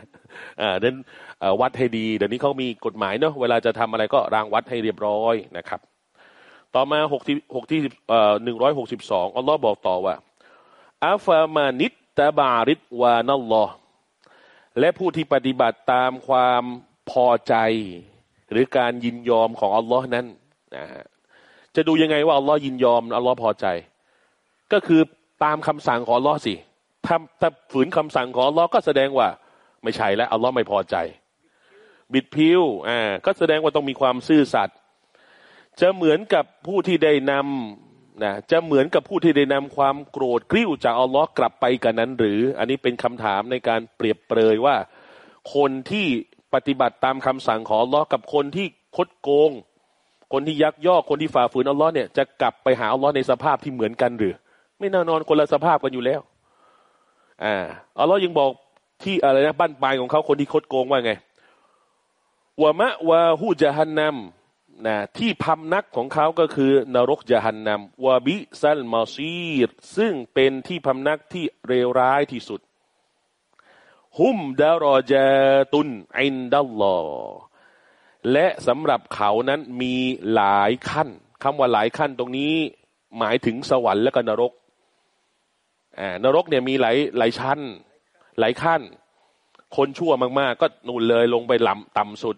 S1: อ่าดังนั้นวัดให้ดี เดี๋ยวนี้เขามีกฎหมายเนาะเวลาจะทำอะไรก็รางวัดให้เรียบร้อยนะครับ ต่อมาหกที่หกที่เอ่อหนึ่งร้อยหกสิบสองอัลลอฮ์บอกต่อว่าอัฟามานิตตาบาริดวานัลลอฮ์และผู้ที่ปฏิบัติตามความ พอใจ หรือการยินยอมของอัลลอฮ์นั้นนะฮะจะดูยังไงว่าอัลลอฮ์ยินยอมอัลลอฮ์พอใจ ก็คือตามคำสั่งของอัลลอฮ์สิถ้าถ้าฝืนคำสั่งของอัลลอฮ์ก็แสดงว่า ไม่ใช่แล้วอัลลอฮ์ไม่พอใจ บิดพิ้วอ่าก็แสดงว่าต้องมีความซื่อสัตย์จะเหมือนกับผู้ที่ได้นำนะจะเหมือนกับผู้ที่ได้นำความโกรธกริ้วจากอัลลอฮ์กลับไปกันนั้น หรือ อันนี้เป็นคำถามในการเปรียบเปรยว่า คนที่ ปฏิบัติตามคำสั่งของอัลลอฮ์กับคนที่คดโกง คนที่ยักยอกคนที่ฝ่าฝืนอัลลอฮ์เนี่ยจะกลับไปหาอัลลอฮ์ในสภาพที่เหมือนกันหรือ ไม่น่านอนคนละสภาพกันอยู่แล้วอ่าอัลลอฮ์ยังบอกที่อะไรนะบ้านปลายของเขาคนที่คดโกงว่าไงวะมะวะฮูจฮันนัมนะที่พำนักของเขาก็คือนรกจฮันนัมวะบิซัลมาซีรซึ่งเป็นที่พำนักที่เลวร้ายที่สุด ฮุมดารอจตุนอินดัลลอและสำหรับเขานั้นมีหลายขั้นคำว่าหลายขั้นตรงนี้ หมายถึงสวรรค์และก็นรกอ่านรกเนี่ยมีหลายหลายชั้น หลายขั้น คนชั่วมากๆ ก็นู่นเลยลงไปลำต่ำสุด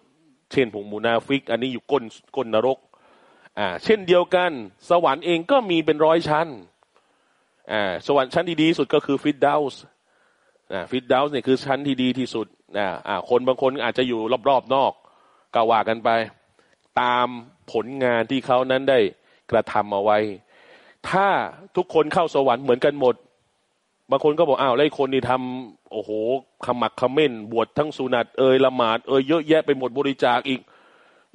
S1: เช่นพวกมุนาฟิก อันนี้อยู่ก้นก้นนรกอ่าเช่นเดียวกัน สวรรค์เองก็มีเป็นร้อยชั้นอ่าสวรรค์ชั้นที่ดีสุดก็คือฟิรเดาส์ อ่าฟิรเดาส์เนี่ยคือชั้นที่ดีที่สุดอ่าอ่าคนบางคนอาจจะอยู่รอบๆนอกก็ว่ากันไป ตามผลงานที่เขานั้นได้กระทำเอาไว้ ถ้าทุกคนเข้าสวรรค์เหมือนกันหมด บางคนก็บอกอ้าวแล้วคนนี่ทำโอ้โหขมักขม้น บวชทั้งสุนัตเอยละหมาดเอยเยอะแยะไปหมดบริจาคอีก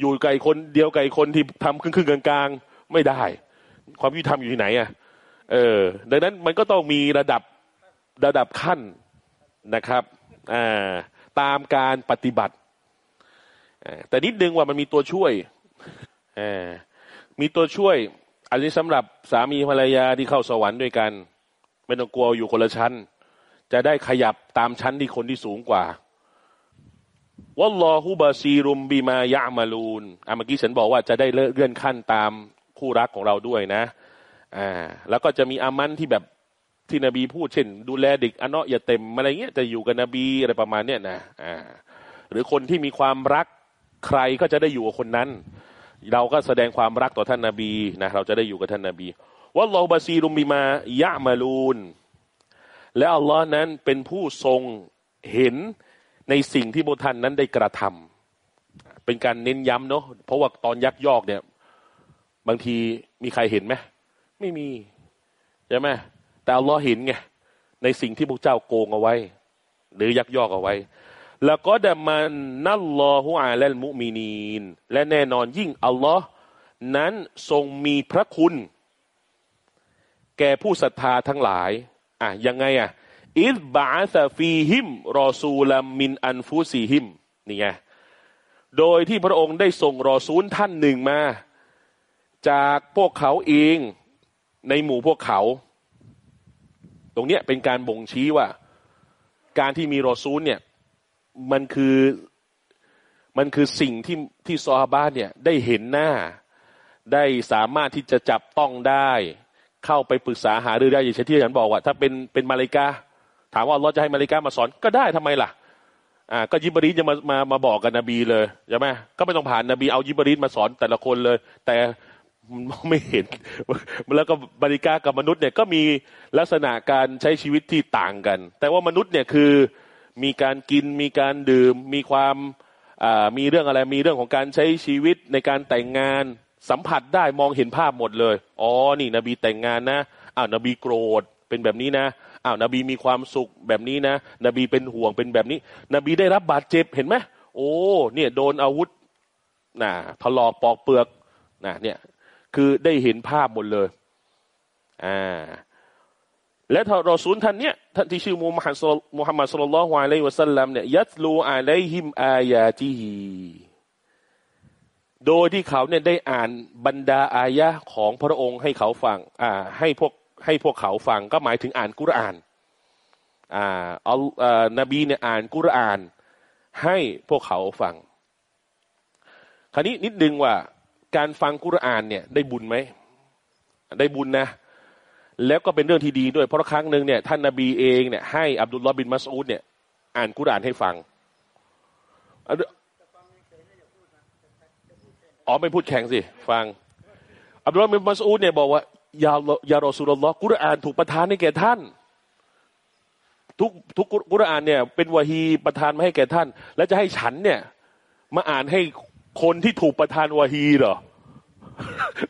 S1: อยู่ไกลคนเดียวไกลคนที่ทำครึ่งครึ่งกลางๆ ไม่ได้ ความยุติธรรมอยู่ที่ไหนอะเออ ดังนั้นมันก็ต้องมีระดับระดับขั้น นะครับาตามการปฏิบัติแต่นิดนึงว่ามันมีตัวช่วยมีตัวช่วย อันนี้สำหรับสามีภรรยาที่เข้าสวรรค์ด้วยกัน ไม่ต้องกลัวอยู่คนละชั้น จะได้ขยับตามชั้นที่คนที่สูงกว่าวัลลอฮุบาซีรุมบีมายะมาลูนอะเมื่อกี้ฉันบอกว่าจะได้เลื่อนขั้นตามคู่รักของเราด้วยนะอ่าแล้วก็จะมีอามันที่แบบ ที่นบีพูดเช่น ดูแลเด็กอนเนาะอย่าเต็มอะไรเงี้ยจะอยู่กับนบีอะไรประมาณเนี้ยนะอ่าหรือคนที่มีความรักใครก็จะได้อยู่กับคนนั้น เราก็แสดงความรักต่อท่านนาบีนะเราจะได้อยู่กับท่านนาบีว่าลอบาซีรุมบีมายะมาลูนและอัลลอฮ์นั้นเป็นผู้ทรงเห็นในสิ่งที่พวกท่านนั้นได้กระทำเป็นการเน้นย้ำเนาะเพราะว่าตอนยักยอกเนี่ย บางทีมีใครเห็นไหมไม่มีใช่ไหม แต่อัลลอฮ์เห็นไงในสิ่งที่พวกเจ้าโกงเอาไว้ หรือยักยอกเอาไว้ แล้วก็ดมันนัลลอฮุอาลัลมุมีนีน และแน่นอนยิ่งอัลลอฮ์นั้นทรงมีพระคุณ แก่ผู้ศรัทธาทั้งหลายอะยังไงอะอิสบาซาฟีหิม รอซูลามินอันฟูซีหิมนี่ไงโดยที่พระองค์ได้ส่งรอซูลท่านหนึ่งมา จากพวกเขาเองในหมู่พวกเขา ตรงเนี้ยเป็นการบ่งชี้ว่า การที่มีรอซูลเนี่ย มันคือมันคือสิ่งที่ที่ซอฮาบาเนี่ยได้เห็นหน้า ได้สามารถที่จะจับต้องได้ เข้าไปปรึกษาหารือได้อย่างเช่นที่อาจารย์บอกว่า ถ้าเป็นเป็นมาเลกาถามว่าเราจะให้มาเลกามาสอนก็ได้ทำไมล่ะอ่าก็ยิบรีจะมามามาบอกกับนบีเลยใช่ไหมก็ไม่ต้องผ่านนบีเอายิบรีมาสอนแต่ละคนเลย แต่ มันไม่เห็น แล้วก็บริกากับมนุษย์เนี่ยก็มีลักษณะการใช้ชีวิตที่ต่างกัน แต่ว่ามนุษย์เนี่ยคือมีการกินมีการดื่ม มีความมีเรื่องอะไรมีเรื่องของการใช้ชีวิตในการแต่งงานสัมผัสได้มองเห็นภาพหมดเลยอ๋อนี่ นบีแต่งงานนะอ้าวนบีโกรธเป็นแบบนี้นะอ้าวนบีมีความสุขแบบนี้นะ นบีเป็นห่วงเป็นแบบนี้ นบีได้รับบาดเจ็บเห็นไหมโอ้เนี่ยโดนอาวุธน่ะถลอกปอกเปลือกน่ะเนี่ย คือได้เห็นภาพหมดเลยอ่าและถ้ารอซูลท่านเนี้ยท่านที่ชื่อมูฮัมหมัดมุฮัมมัดสุลลัลฮวาเลวะสัลลัมเนี่ยยัตลูอาลัยฮิมอายาติฮีโดยที่เขาเนี่ยได้อ่านบรรดาอายะของพระองค์ให้เขาฟังอ่าให้พวกให้พวกเขาฟังก็หมายถึงอ่านกุรอานอ่าเอัลนบีเนี่ยอ่านกุรอาน ให้พวกเขาฟัง คราวนี้นิดนึงว่า การฟังกุรอานเนี่ย ได้บุญไหมได้บุญนะ แล้วก็เป็นเรื่องที่ดีด้วยเพราะครั้งหนึ่งเนี่ยท่านนาบีเองเนี่ยให้อับดุลลอฮ์บินมัสอูดเนี่ย อ่านกุรอานให้ฟังอ๋อไม่พูดแข่งสิ ฟัง อับดุลลาห์บินมัสอูดเนี่ยบอกว่ายายารอสุลลอฮ์กุรอานถูกประทานให้แก่ท่าน ทุกทุกกุรอานเนี่ย เป็นวะฮีประทานมาให้แก่ท่าน แล้วจะให้ฉันเนี่ย มาอ่านให้ คนที่ถูกประทานวะฮีเหรอ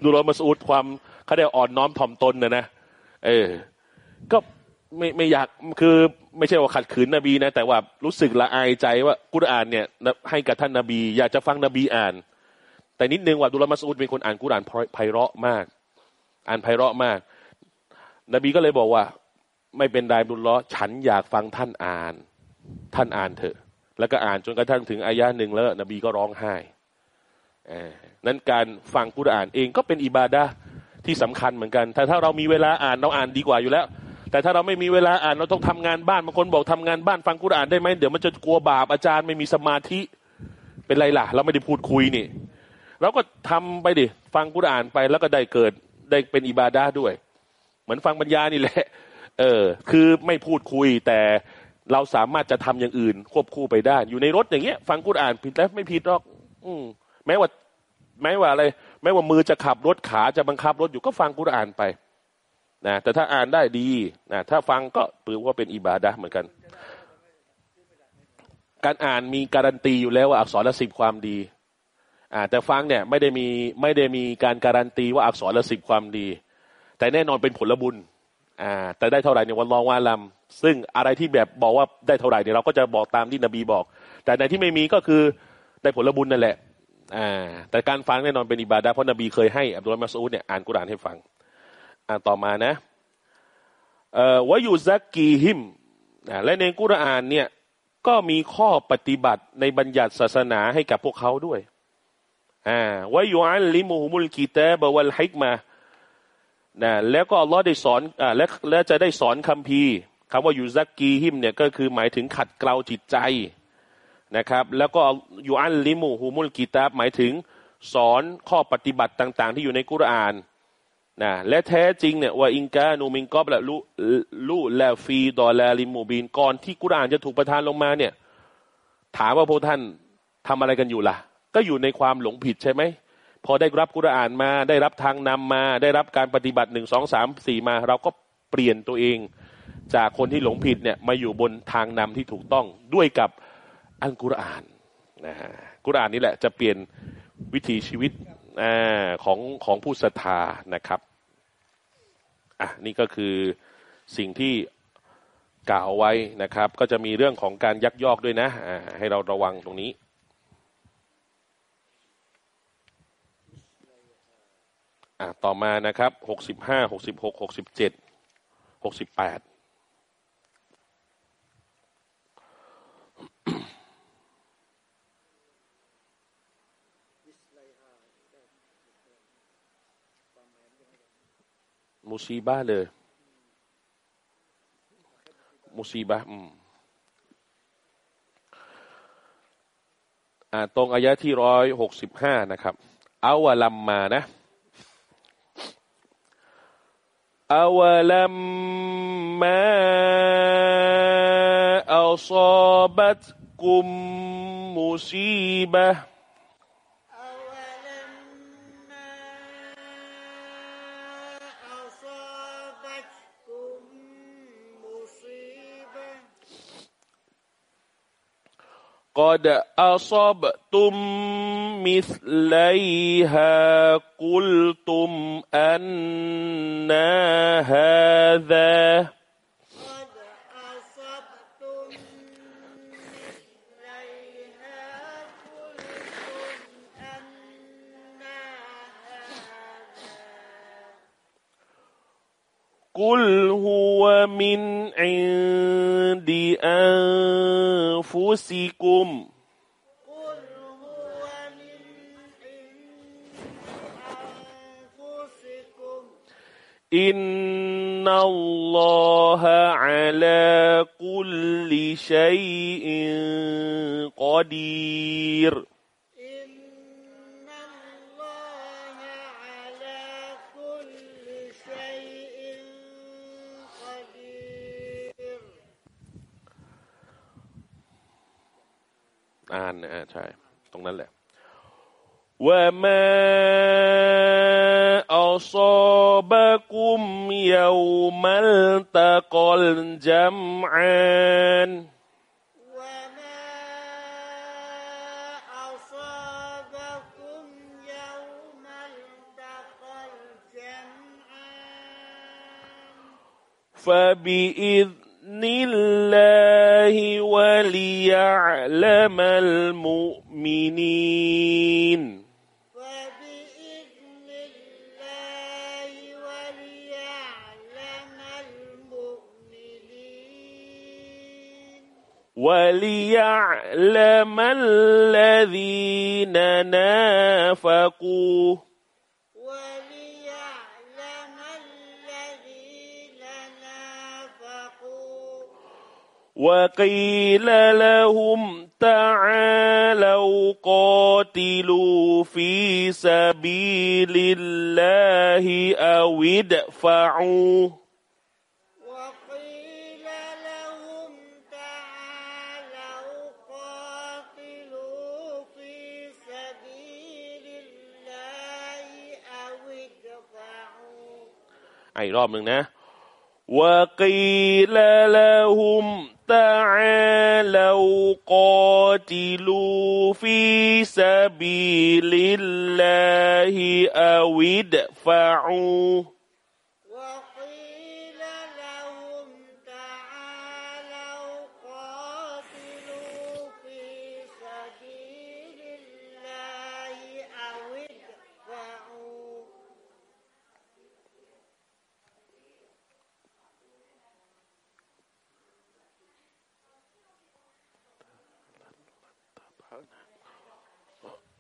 S1: ดูรอมัสอูดความเขาได้อ่อนน้อมถ่อมตนนะนะเออ ก็ไม่ไม่อยากคือไม่ใช่ว่าขัดขืนนบีนะ แต่ว่ารู้สึกละอายใจว่ากุรอานเนี่ยให้กับท่านนบี อยากจะฟังนบีอ่าน แต่นิดนึงว่าดุลมัสอุดเป็นคนอ่านกุรอานไพเราะมาก อ่านไพเราะมาก นบีก็เลยบอกว่า ไม่เป็นไรบุญล้อฉันอยากฟังท่านอ่าน ท่านอ่านเถอะ แล้วก็อ่านจนกระทั่งถึงอายะหนึ่งแล้ว นบีก็ร้องไห้ นั้นการฟังกุรอานเองก็เป็นอิบาดะที่สำคัญเหมือนกัน แต่ถ้าเรามีเวลาอ่านเราอ่านดีกว่าอยู่แล้ว แต่ถ้าเราไม่มีเวลาอ่านเราต้องทำงานบ้านบางคนบอกทำงานบ้านฟังกุรอานได้ไหมเดี๋ยวมันจะกลัวบาปอาจารย์ไม่มีสมาธิเป็นไรล่ะ เราไม่ได้พูดคุยนี่เราก็ทำไปดิฟังกุรอานไปแล้วก็ได้เกิดได้เป็นอิบาดาด้วย เหมือนฟังบรรยายนี่แหละ เออ คือไม่พูดคุยแต่เราสามารถจะทำอย่างอื่น ควบคู่ไปได้ อยู่ในรถอย่างเงี้ย ฟังกุรอานผิดแล้วไม่ผิดหรอก อืม แม้ว่าแม้ว่าอะไรแม้ว่ามือจะขับรถขาจะบังคับรถอยู่ก็ฟังกุรอานไปนะแต่ถ้าอ่านได้ดีนะถ้าฟังก็ถือว่าเป็นอิบาดะเหมือนกัน การอ่านมีการันตีอยู่แล้วว่าอักษรละสิบความดีอ่าแต่ฟังเนี่ยไม่ได้มีไม่ได้มีการการันตีว่าอักษรละสิบความดี แต่แน่นอนเป็นผลบุญอ่าแต่ได้เท่าไหร่เนี่ยวันลองว่าลำซึ่งอะไรที่แบบบอกว่าได้เท่าไหร่เนี่ยเราก็จะบอกตามที่นบีบอก แต่ในที่ไม่มีก็คือได้ผลบุญนั่นแหละ อ่า แต่การฟังแน่นอนเป็นอิบาดะเพราะนบีเคยให้อับดุลมัสอูดเนี่ยอ่านกุรานให้ฟัง อ่าต่อมานะเอ่อวายุซักกีหิมนะและในกุรานเนี่ยก็มีข้อปฏิบัติในบัญญัติศาสนาให้กับพวกเขาด้วยอ่าวายุอัลลิมุฮุมุลกิตาบวัลฮิกมานะแล้วก็อัลลอฮ์ได้สอนอ่าและและจะได้สอนคัมภีร์คำว่ายูซักกีหิมเนี่ยก็คือหมายถึงขัดเกลาจิตใจ นะครับ แล้วก็ยูอัลลิมุฮุมุลกิตาบหมายถึงสอนข้อปฏิบัติต่าง ๆ ที่อยู่ในกุรอานนะและแท้จริงเนี่ยว่าอิงกานูมิงกอบละลุลุแลฟีดอลาลิมูบีนก่อนที่กุรอานจะถูกประทานลงมาเนี่ย ถามว่าพวกท่านทำอะไรกันอยู่ล่ะ ก็อยู่ในความหลงผิดใช่ไหมพอได้รับกุรอานมาได้รับทางนำมา ได้รับการปฏิบัติหนึ่งสองสามสี่มา เราก็เปลี่ยนตัวเอง จากคนที่หลงผิดเนี่ยมาอยู่บนทางนำที่ถูกต้องด้วยกับ อัลกุรอานนะฮะกุรอานนี่แหละจะเปลี่ยนวิถีชีวิตอของของผู้ศรัทธานะครับอะนี่ก็คือสิ่งที่กล่าวไว้นะครับ ก็จะมีเรื่องของการยักยอกด้วยนะให้เราระวังตรงนี้อะต่อมานะครับหกสิบห้าหกสิบหกหกสิบเจ็ดหกสิบแปด มุซีบะเลย มุซีบะอืมอ่าตรงอายะที่ร้อยหกสิบห้านะครับอาวลัมมานะอาวลัมมาอัล قد أصبتم مثليها قلتم أن هذا قل هو من عند أنفسكم إن الله على كل شيء قدير อานนะฮะใช่ ตรงนั้นแหละว่ามาอัลบะกุมยูมัลตะกอลจัมอานฟะบิอิด فبإذن الله وليعلم المؤمنين.
S2: فبإذن الله وليعلم المؤمنين.
S1: وليعلم الذين نافقوا. وقيل لهم تعالوا قاتلوا في سبيل الله أو ادفعوا.
S2: وقيل لهم تعالوا قاتلوا في سبيل الله
S1: أي آه، وقيل لهم تعالوا قاتلوا في سبيل الله أو ادفعوا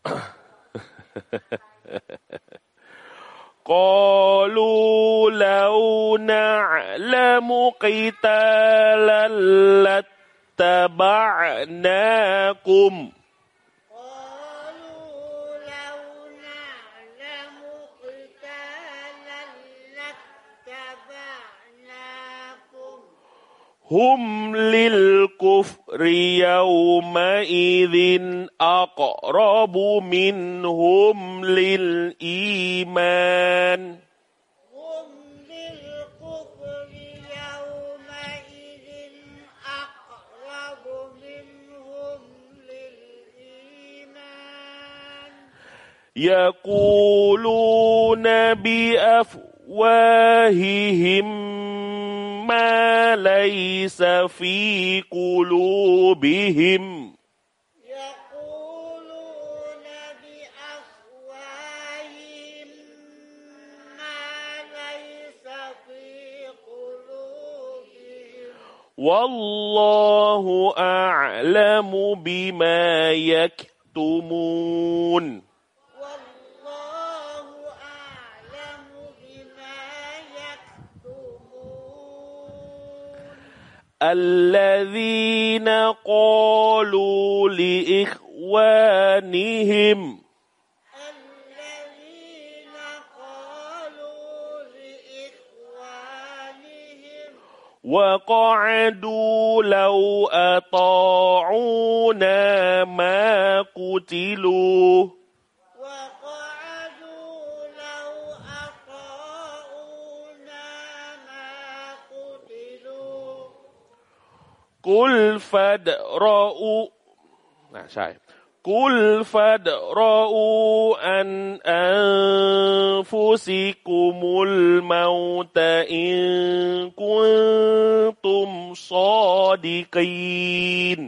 S1: [COUGHS] قالوا لو نعلم قتالا لاتبعناكم. هم للكفر يومئذ أقرب منهم للإيمان.
S2: هم للكفر يومئذ أقرب منهم للإيمان.
S1: يقولون بأفواههم ما ليس في قلوبهم.
S2: يقولون بأفواههم ما ليس في قلوبهم.
S1: والله أعلم بما يكتمون. الذين قالوا لإخوانهم
S2: الذين قالوا لإخوانهم
S1: وقعدوا لو أطاعونا ما قتلوا
S2: กุลฟัดร
S1: ออูนะใช่กุลฟัดรอ
S2: อูอันอันฟุสิกุ
S1: มุลมาตะอินกุนตุมซอดีกีน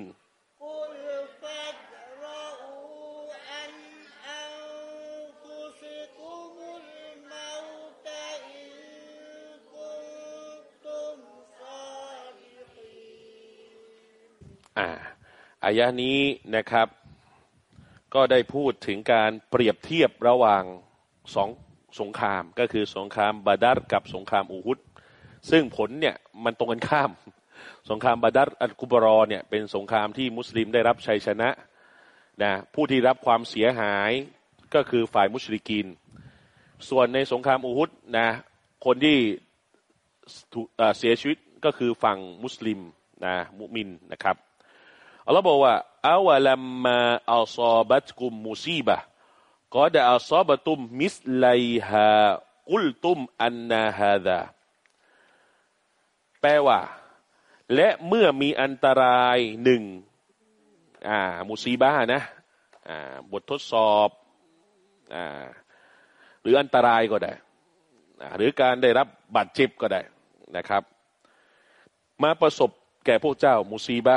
S1: อายะนี้นะครับ ก็ได้พูดถึงการเปรียบเทียบระหว่างสองสงครามก็คือสงครามบาดัรกับสงครามอูฮุดซึ่งผลเนี่ยมันตรงกันข้าม สงครามบาดัรอัลกุบรอเนี่ยเป็นสงครามที่มุสลิมได้รับชัยชนะนะผู้ที่รับความเสียหายก็คือฝ่ายมุชริกีนส่วนในสงครามอูฮุดนะคนที่ถูกเอ่อเสียชีวิตก็คือฝั่งมุสลิมนะมุมินนะครับ อัลลอฮ์บอกว่าอาวะลัมมาอัลซอบัตกุมมุซีบะกอดอัลซอบะตุมมิสไลฮากุลตุมอันนาฮาดาแปลว่า และเมื่อมีอันตรายหนึ่งอ่ามุซีบะนะอ่าบททดสอบอ่าหรืออันตรายก็ได้หรือการได้รับบาดเจ็บก็ได้นะครับ มาประสบแก่พวกเจ้ามุซีบะ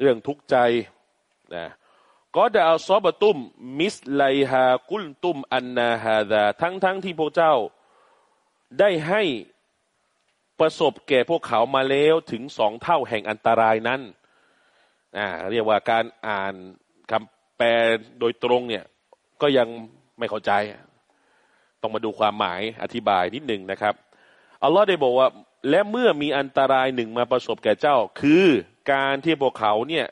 S1: เรื่องทุกข์ใจนะก็ดอัลซอบตุมมิสไลฮากุลตุมอันนาฮาดาทั้งทั้งที่พวกเจ้าได้ให้ประสบแก่พวกเขามาแล้วถึงสองเท่าแห่งอันตรายนั้นอ่าเรียกว่าการอ่านคำแปลโดยตรงเนี่ย ก็ยังไม่เข้าใจ ต้องมาดูความหมายอธิบายนิดหนึ่งนะครับอัลลอฮ์ได้บอกว่า และเมื่อมีอันตรายหนึ่งมาประสบแก่เจ้า คือ การที่พวกเขาเนี่ย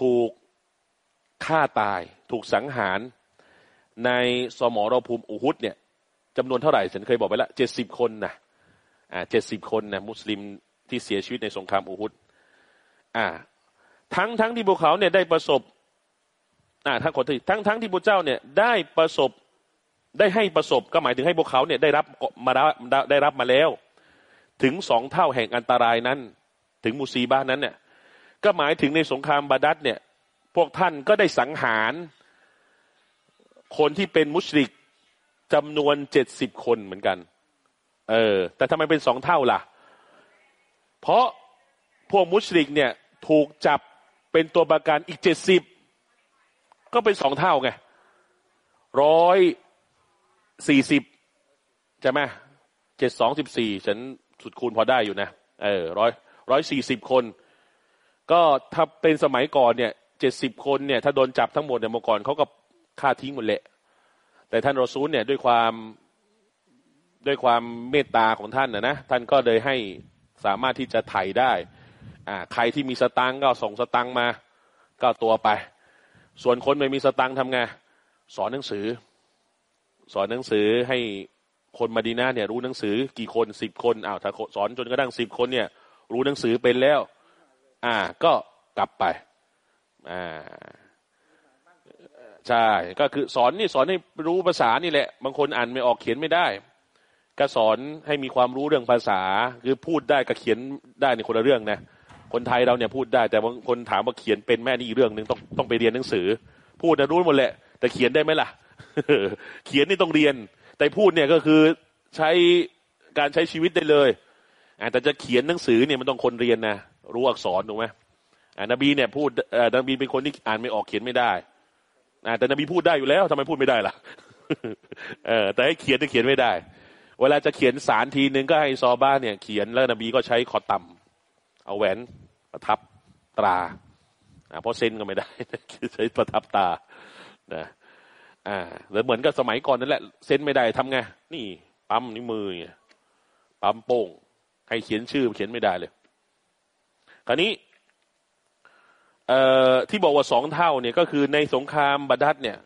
S1: ถูกฆ่าตาย ถูกสังหารในสมรภูมิอุฮุดเนี่ยจำนวนเท่าไหร่ฉันเคยบอกไปแล้วเจ็ดสิบคนนะอ่าเจ็ดสิบคนนะมุสลิมที่เสียชีวิตในสงครามอุฮุดอ่า ทั้งทั้งที่พวกเขาเนี่ยได้ประสบอ่าทั้งคนที่ทั้งทั้งที่พระเจ้าเนี่ยได้ประสบได้ให้ประสบก็หมายถึงให้พวกเขาเนี่ยได้รับมาได้รับมาแล้ว ถึงสองเท่าแห่งอันตรายนั้น ถึงมุซีบ้านนั้นเนี่ยก็หมายถึงในสงครามบาดัดเนี่ย พวกท่านก็ได้สังหาร คนที่เป็นมุชริกจำนวนเจ็ดสิบคนเหมือนกัน เออ แต่ทำไมเป็นสองเท่าล่ะ เพราะพวกมุชริกเนี่ยถูกจับเป็นตัวประกันอีกเจ็ดสิบก็เป็นสองเท่าไงร้อยสี่สิบใช่ไหมเจ็ดสองสิบสี่ฉันสุดคูณพอได้อยู่นะ เออร้อย ร้อยสี่สิบคน ก็ถ้าเป็นสมัยก่อนเนี่ยเจ็ดสิบคนเนี่ยถ้าโดนจับทั้งหมดเนี่ยเมื่อก่อนเขาก็ฆ่าทิ้งหมดเละแต่ท่านรอซูลเนี่ยด้วยความด้วยความเมตตาของท่านนะนะท่านก็เลยให้สามารถที่จะไถ่ได้อ่าใครที่มีสตังก็ส่งสตังมาก็ตัวไป ส่วนคนไม่มีสตังทำไงสอนหนังสือ สอนหนังสือให้คนมาดีนาเนี่ยรู้หนังสือกี่คนสิบคนอ้าวถ้าสอนจนกระทั่งสิบคนเนี่ย รู้หนังสือเป็นแล้ว อ่า ก็กลับไป อ่าใช่ก็คือสอนนี่สอนให้รู้ภาษานี่แหละ บางคนอ่านไม่ออกเขียนไม่ได้ ก็สอนให้มีความรู้เรื่องภาษา คือพูดได้กับเขียนได้ในคนละเรื่องนะคนไทยเราเนี่ยพูดได้ แต่บางคนถามว่าเขียนเป็นแม่นี่อีกเรื่องหนึ่งต้องต้องไปเรียนหนังสือ พูดนะรู้หมดแหละ แต่เขียนได้ไหมล่ะ เขียนนี่ต้องเรียน แต่พูดเนี่ยก็คือใช้การใช้ชีวิตได้เลย แต่จะเขียนหนังสือเนี่ยมันต้องคนเรียนนะรู้อักษรถูกไหมนบีเนี่ยพูดนบีเป็นคนที่อ่านไม่ออกเขียนไม่ได้แต่นบีพูดได้อยู่แล้วทำไมพูดไม่ได้ล่ะเออแต่ให้เขียนจะเขียนไม่ได้ เวลาจะเขียนสารทีนึงก็ให้ซอบ้านเนี่ยเขียนแล้วนบีก็ใช้ขอต่ำเอาแหวนประทับตราเพราะเส้นก็ไม่ได้ใช้ประทับตานะอ่าแล้วเหมือนกับสมัยก่อนนั่นแหละเส้นไม่ได้ทำไงนี่ปั๊มนิ้วมือปั๊มโป้ง ให้เขียนชื่อเขียนไม่ได้เลย คราวนี้เอ่อที่บอกว่าสองเท่าเนี่ยก็คือในสงครามบัดัดเนี่ย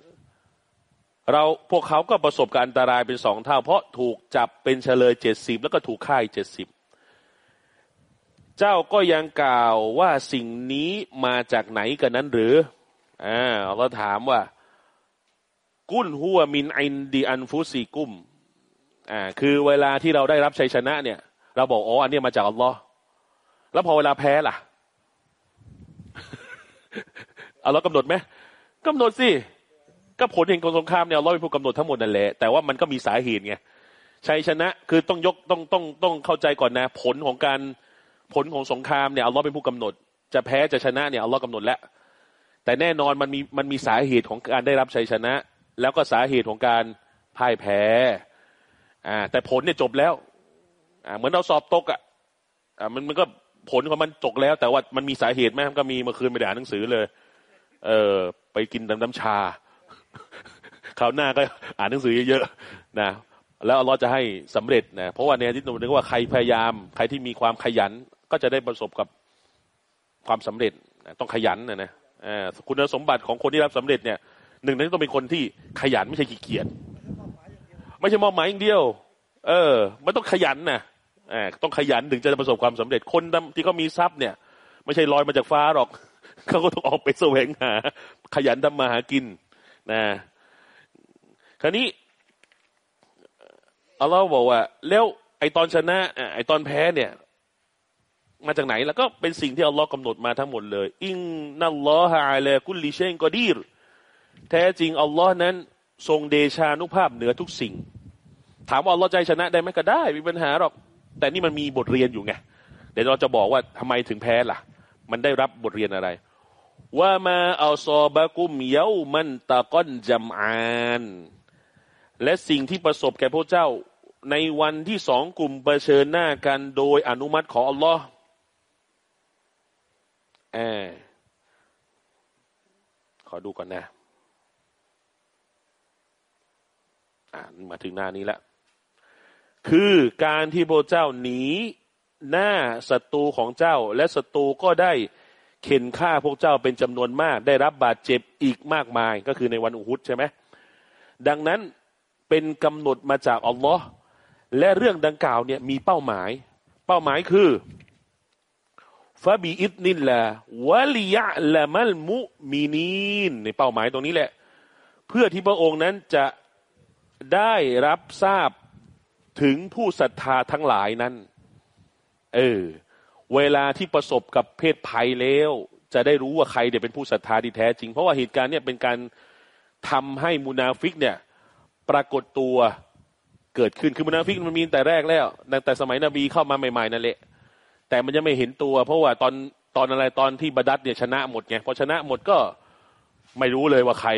S1: เราพวกเขาก็ประสบการอันตรายเป็นสองเท่า เพราะถูกจับเป็นเฉลยเจ็ดสิบแล้วก็ถูกฆ่าเจ็ดสิบเจ้าก็ยังกล่าวว่าสิ่งนี้มาจากไหนกันนั้นหรืออ่าเราถามว่า กุนหัวมินอินดีอันฟุซีกุ้มอ่าคือเวลาที่เราได้รับชัยชนะเนี่ย เราบอกอ๋ออันนี้มาจากอัลลอฮ์แล้วพอเวลาแพ้ล่ะเอาเรากำหนดไหมกำหนดสิก็ผลแห่งกองสงครามเนี่ยเราเป็นผู้กำหนดทั้งหมดนั่นแหละแต่ว่ามันก็มีสาเหตุไงชัยชนะคือต้องยกต้องต้องต้องเข้าใจก่อนนะ ผลของการผลของสงครามเนี่ยอัลลอฮ์เป็นผู้กำหนด จะแพ้จะชนะเนี่ยอัลลอฮ์กำหนดแล้ว แต่แน่นอนมันมีมันมีสาเหตุของการได้รับชัยชนะ แล้วก็สาเหตุของการพ่ายแพ้อ่าแต่ผลเนี่ยจบแล้ว อ่าเหมือนเราสอบตกอะอ่ามันมันก็ผลของมันจบแล้ว แต่ว่ามันมีสาเหตุไหมมันก็มีเมื่อคืนไปอ่านหนังสือเลย เออ ไปกินน้ำน้ำชาคราวหน้าก็อ่านหนังสือเยอะๆนะแล้วเราจะให้สำเร็จนะเพราะว่าในที่ตรงนี้ว่าใครพยายาม ใครที่มีความขยันก็จะได้ประสบกับความสำเร็จนะต้องขยันนะนะคุณสมบัติของคนที่รับสำเร็จเนี่ยหนึ่งนั้นต้องเป็นคนที่ขยันไม่ใช่ขี้เกียจไม่ใช่มอบหมายอย่างเดียว เออ มันต้องขยันนะต้องขยันถึงจะประสบความสำเร็จคนที่เขามีทรัพย์เนี่ย ไม่ใช่ลอยมาจากฟ้าหรอกเขาก็ต้องออกไปแสวงหา ขยันทำมาหากินนะคราวนี้อัลลอฮ์บอกว่า แล้วไอตอนชนะไอตอนแพ้เนี่ย มาจากไหน แล้วก็เป็นสิ่งที่อัลลอฮ์กำหนดมาทั้งหมดเลย อิงนัลลอฮะอาลกุลลิเชงกอดีร แท้จริงอัลลอฮ์นั้น ทรงเดชานุภาพเหนือทุกสิ่ง ถามว่าอัลลอฮ์ใจชนะได้ไหมก็ได้มีปัญหาหรอก แต่นี่มันมีบทเรียนอยู่ไงเดี๋ยวเราจะบอกว่าทำไมถึงแพ้ล่ะ มันได้รับบทเรียนอะไร ว่ามาเอัลซอบะกุมเยามันตะก้อนจำอาน และสิ่งที่ประสบแก่พระเจ้า ในวันที่สองกลุ่มเผชิญหน้ากันโดยอนุมัติของอัลลอฮ์แอขอดูก่อนนะ อ่านมาถึงหน้านี้แล้ว คือการที่พระเจ้าหนีหน้าศัตรูของเจ้า และศัตรูก็ได้เข็นฆ่าพวกเจ้าเป็นจำนวนมาก ได้รับบาดเจ็บอีกมากมายก็คือในวันอุฮุดใช่ไหมดังนั้นเป็นกำหนดมาจากอัลลอฮ์และเรื่องดังกล่าวเนี่ยมีเป้าหมาย เป้าหมายคือฟาบีอิดนินละวะลิยะละมัลมุมีนีนในเป้าหมายตรงนี้แหละ เพื่อที่พระองค์นั้นจะได้รับทราบ ถึงผู้ศรัทธาทั้งหลายนั้น เออ เวลาที่ประสบกับเพศภัยแล้ว จะได้รู้ว่าใครเดี๋ยเป็นผู้ศรัทธาที่แท้จริง เพราะว่าเหตุการณ์เนี่ยเป็นการทำให้มุนาฟิกเนี่ย ปรากฏตัวเกิดขึ้น คือมุนาฟิกมันมีแต่แรกแล้วตั้งแต่สมัยนบีเข้ามาใหม่ๆนั่นแหละ แต่มันยังไม่เห็นตัว เพราะว่าตอนตอนอะไรตอนที่บะดัรเนี่ยชนะหมดไงพอชนะหมดก็ไม่รู้เลยว่าใคร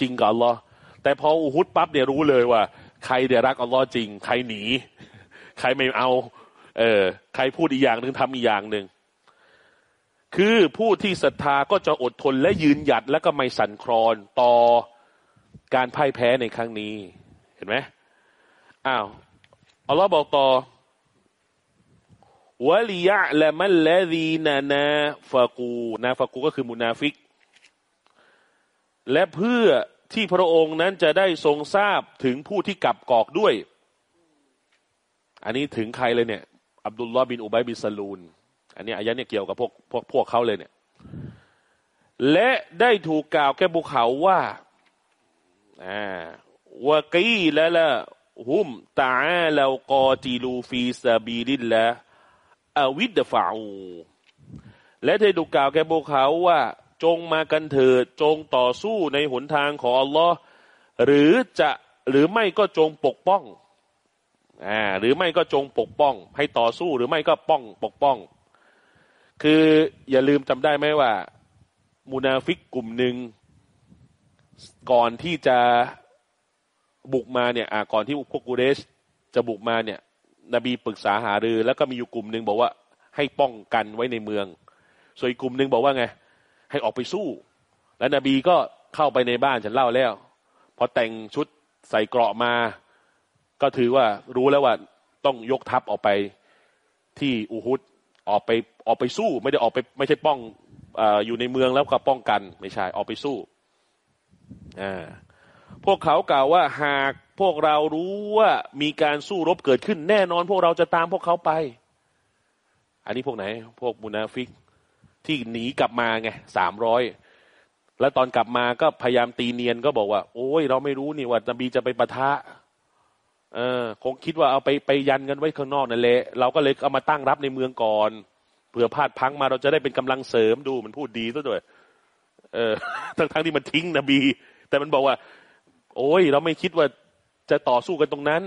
S1: จริงกับอัลลอฮ์แต่พออุฮุดปั๊บเนี่ยรู้เลยว่า ใครเนี่ยรักอัลลอฮ์จริง ใครหนี ใครไม่เอา เออ ใครพูดอีกอย่างหนึ่งทำอีกอย่างหนึ่ง คือผู้ที่ศรัทธาก็จะอดทนและยืนหยัดและก็ไม่สั่นคลอนต่อการพ่ายแพ้ในครั้งนี้ เห็นไหมอ้าวอัลลอฮ์บอกต่อวะลียะละมันละดีนานาฟากูนาฟากูก็คือมุนาฟิก และเพื่อ ที่พระองค์นั้นจะได้ทรงทราบถึงผู้ที่กลับกอกด้วย อันนี้ถึงใครเลยเนี่ยอับดุลลอฮ์บินอุบัยบินสะลูล อันนี้อายะเนี่ยเกี่ยวกับพวกพวกพวกเขาเลยเนี่ย และได้ถูกกล่าวแก่พวกเขาว่าอ่า وقيل لهم تعالوا قاتلوا في سبيل الله أو ادفعوا และได้ถูกกล่าวแก่พวกเขาว่า จงมากันเถิดจงต่อสู้ในหนทางของอัลลอฮ์หรือจะหรือไม่ก็จงปกป้องอ่าหรือไม่ก็จงปกป้อง ให้ต่อสู้หรือไม่ก็ป้องปกป้อง คืออย่าลืมจำได้ไหมว่ามูนาฟิกกลุ่มหนึ่งก่อนที่จะบุกมาเนี่ยอ่าก่อนที่พวกกูเรชจะบุกมาเนี่ย นบีปรึกษาหารือ แล้วก็มีอยู่กลุ่มหนึ่งบอกว่าให้ป้องกันไว้ในเมือง ส่วนอีกกลุ่มหนึ่งบอกว่าไง ให้ออกไปสู้ แล้วนบีก็เข้าไปในบ้านฉันเล่าแล้วพอแต่งชุดใส่เกราะมา ก็ถือว่ารู้แล้วว่าต้องยกทัพออกไปที่อูฮุดออกไปออกไปสู้ ไม่ได้ออกไปไม่ใช่ป้องออยู่ในเมืองแล้วก็ป้องกันไม่ใช่ออกไปสู้อ่าพวกเขากล่าวว่าหากพวกเรารู้ว่ามีการสู้รบเกิดขึ้นแน่นอน พวกเราจะตามพวกเขาไป อันนี้พวกไหน พวกมุนาฟิก ที่หนีกลับมาไงสามร้อยแล้วตอนกลับมาก็พยายามตีเนียนก็บอกว่า โอ้ยเราไม่รู้นี่ว่านบีจะไปปะทะ เออ คงคิดว่าเอาไปไปยันกันไว้ข้างนอกนั่นแหละเราก็เลยเอามาตั้งรับในเมืองก่อนเผื่อพลาดพังมาเราจะได้เป็นกำลังเสริมดูมันพูดดีซะด้วย เออ ทั้งทั้งที่มันทิ้งนบี แต่มันบอกว่า โอ้ย เราไม่คิดว่าจะต่อสู้กันตรงนั้น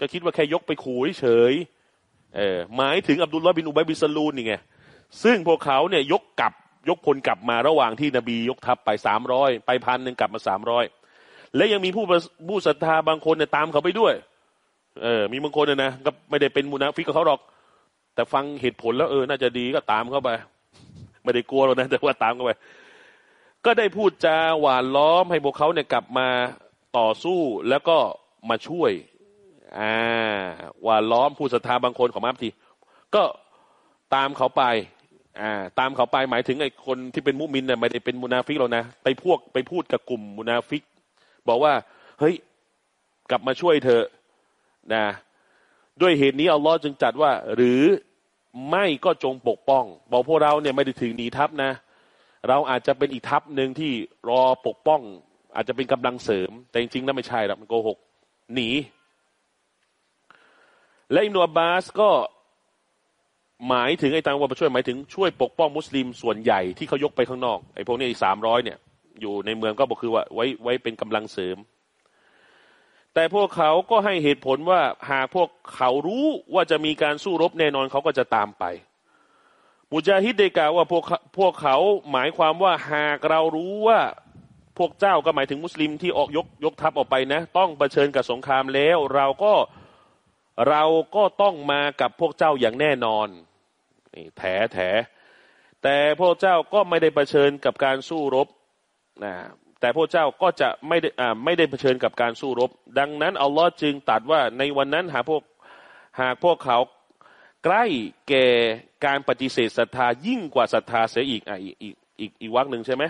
S1: ก็คิดว่าแค่ยกไปขู่เฉยเออหมายถึงอับดุลลอฮ์บินอุบัยบิสลูนนี่ไง ซึ่งพวกเขาเนี่ยยกกลับยกพลกลับมาระหว่างที่นบียกทัพไปสามร้อยไปพันหนึ่งกลับมาสามร้อยและยังมีผู้ผู้ศรัทธาบางคนเนี่ยตามเขาไปด้วย เออ มีบางคนเนี่ยนะก็ไม่ได้เป็นมุนาฟิกกับเขาหรอก แต่ฟังเหตุผลแล้วเออ น่าจะดีก็ตามเข้าไป ไม่ได้กลัวหรอกนะแต่ว่าตามเข้าไป ก็ได้พูดจาหวานล้อมให้พวกเขาเนี่ยกลับมาต่อสู้แล้วก็มาช่วยอ่าว่าล้อมผู้ศรัทธาบางคนของมัฟทีก็ตามเขาไป อ่าตามเขาไปหมายถึงไอ้คนที่เป็นมุมินเนี่ยไม่ได้เป็นมุนาฟิกหรอกนะไปพวกไปพูดกับกลุ่มมุนาฟิก บอกว่า เฮ้ย กลับมาช่วยเธอนะด้วยเหตุนี้อัลลอฮ์จึงจัดว่า หรือไม่ก็จงปกป้อง บอกพวกเราเนี่ยไม่ได้ถึงหนีทัพนะ เราอาจจะเป็นอีกทัพหนึ่งที่รอปกป้อง อาจจะเป็นกำลังเสริม แต่จริงๆนั่นไม่ใช่หรอกมันโกหกหนี และอิมนุอับบาสก็ หมายถึงไอ้ตังว่าช่วยหมายถึงช่วยปกป้องมุสลิมส่วนใหญ่ที่เขายกไปข้างนอกไอ้พวกนี้อีกสามร้อยเนี่ยอยู่ในเมืองก็บอกคือว่าไว้ไว้เป็นกำลังเสริม แต่พวกเขาก็ให้เหตุผลว่าหากพวกเขารู้ว่าจะมีการสู้รบแน่นอนเขาก็จะตามไป มุจาฮิดได้กล่าวว่าพวกพวกเขาหมายความว่าหากเรารู้ว่าพวกเจ้าก็หมายถึงมุสลิมที่ออกยกยกทัพออกไปนะ ต้องเผชิญกับสงครามแล้ว เราก็ เราก็ต้องมากับพวกเจ้าอย่างแน่นอนนี่แถแถแต่พวกเจ้าก็ไม่ได้เผชิญกับการสู้รบนะแต่พวกเจ้าก็จะไม่ได้อ่าไม่ได้เผชิญกับการสู้รบ ดังนั้นอัลลอฮ์จึงตัดว่าในวันนั้นหากพวกหากพวกเขาใกล้แก่การปฏิเสธศรัทธายิ่งกว่าศรัทธาเสียอีกอะอีกอีกอีกอีกวักหนึ่งใช่ไหม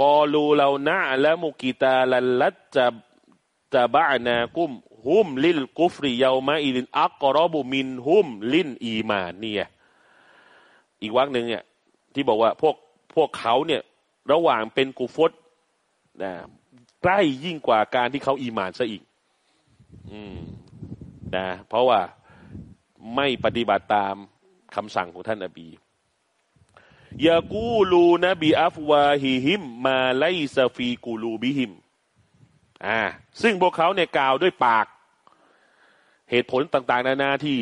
S1: กอลูเรานะและมุกิตาลัลัตจะจะบ้านากุ้ม ฮุมลิลกุฟริยามาอิลินอักกรอบุมินฮุมลินอีมานเนี่ยอีกวักหนึ่งเนี่ย ที่บอกว่าพวกพวกเขาเนี่ย ระหว่างเป็นกุฟตนะใกล้ยิ่งกว่าการที่เขาอีมานซะอีก อืมนะเพราะว่าไม่ปฏิบัติตามคำสั่งของท่านอบียากูลูนบีอัฟวาฮิฮิม มาไลซาฟีกูลูบิฮิม อ่า ซึ่งพวกเขาเนี่ยกล่าวด้วยปาก เหตุผลต่าง ๆ นานาที่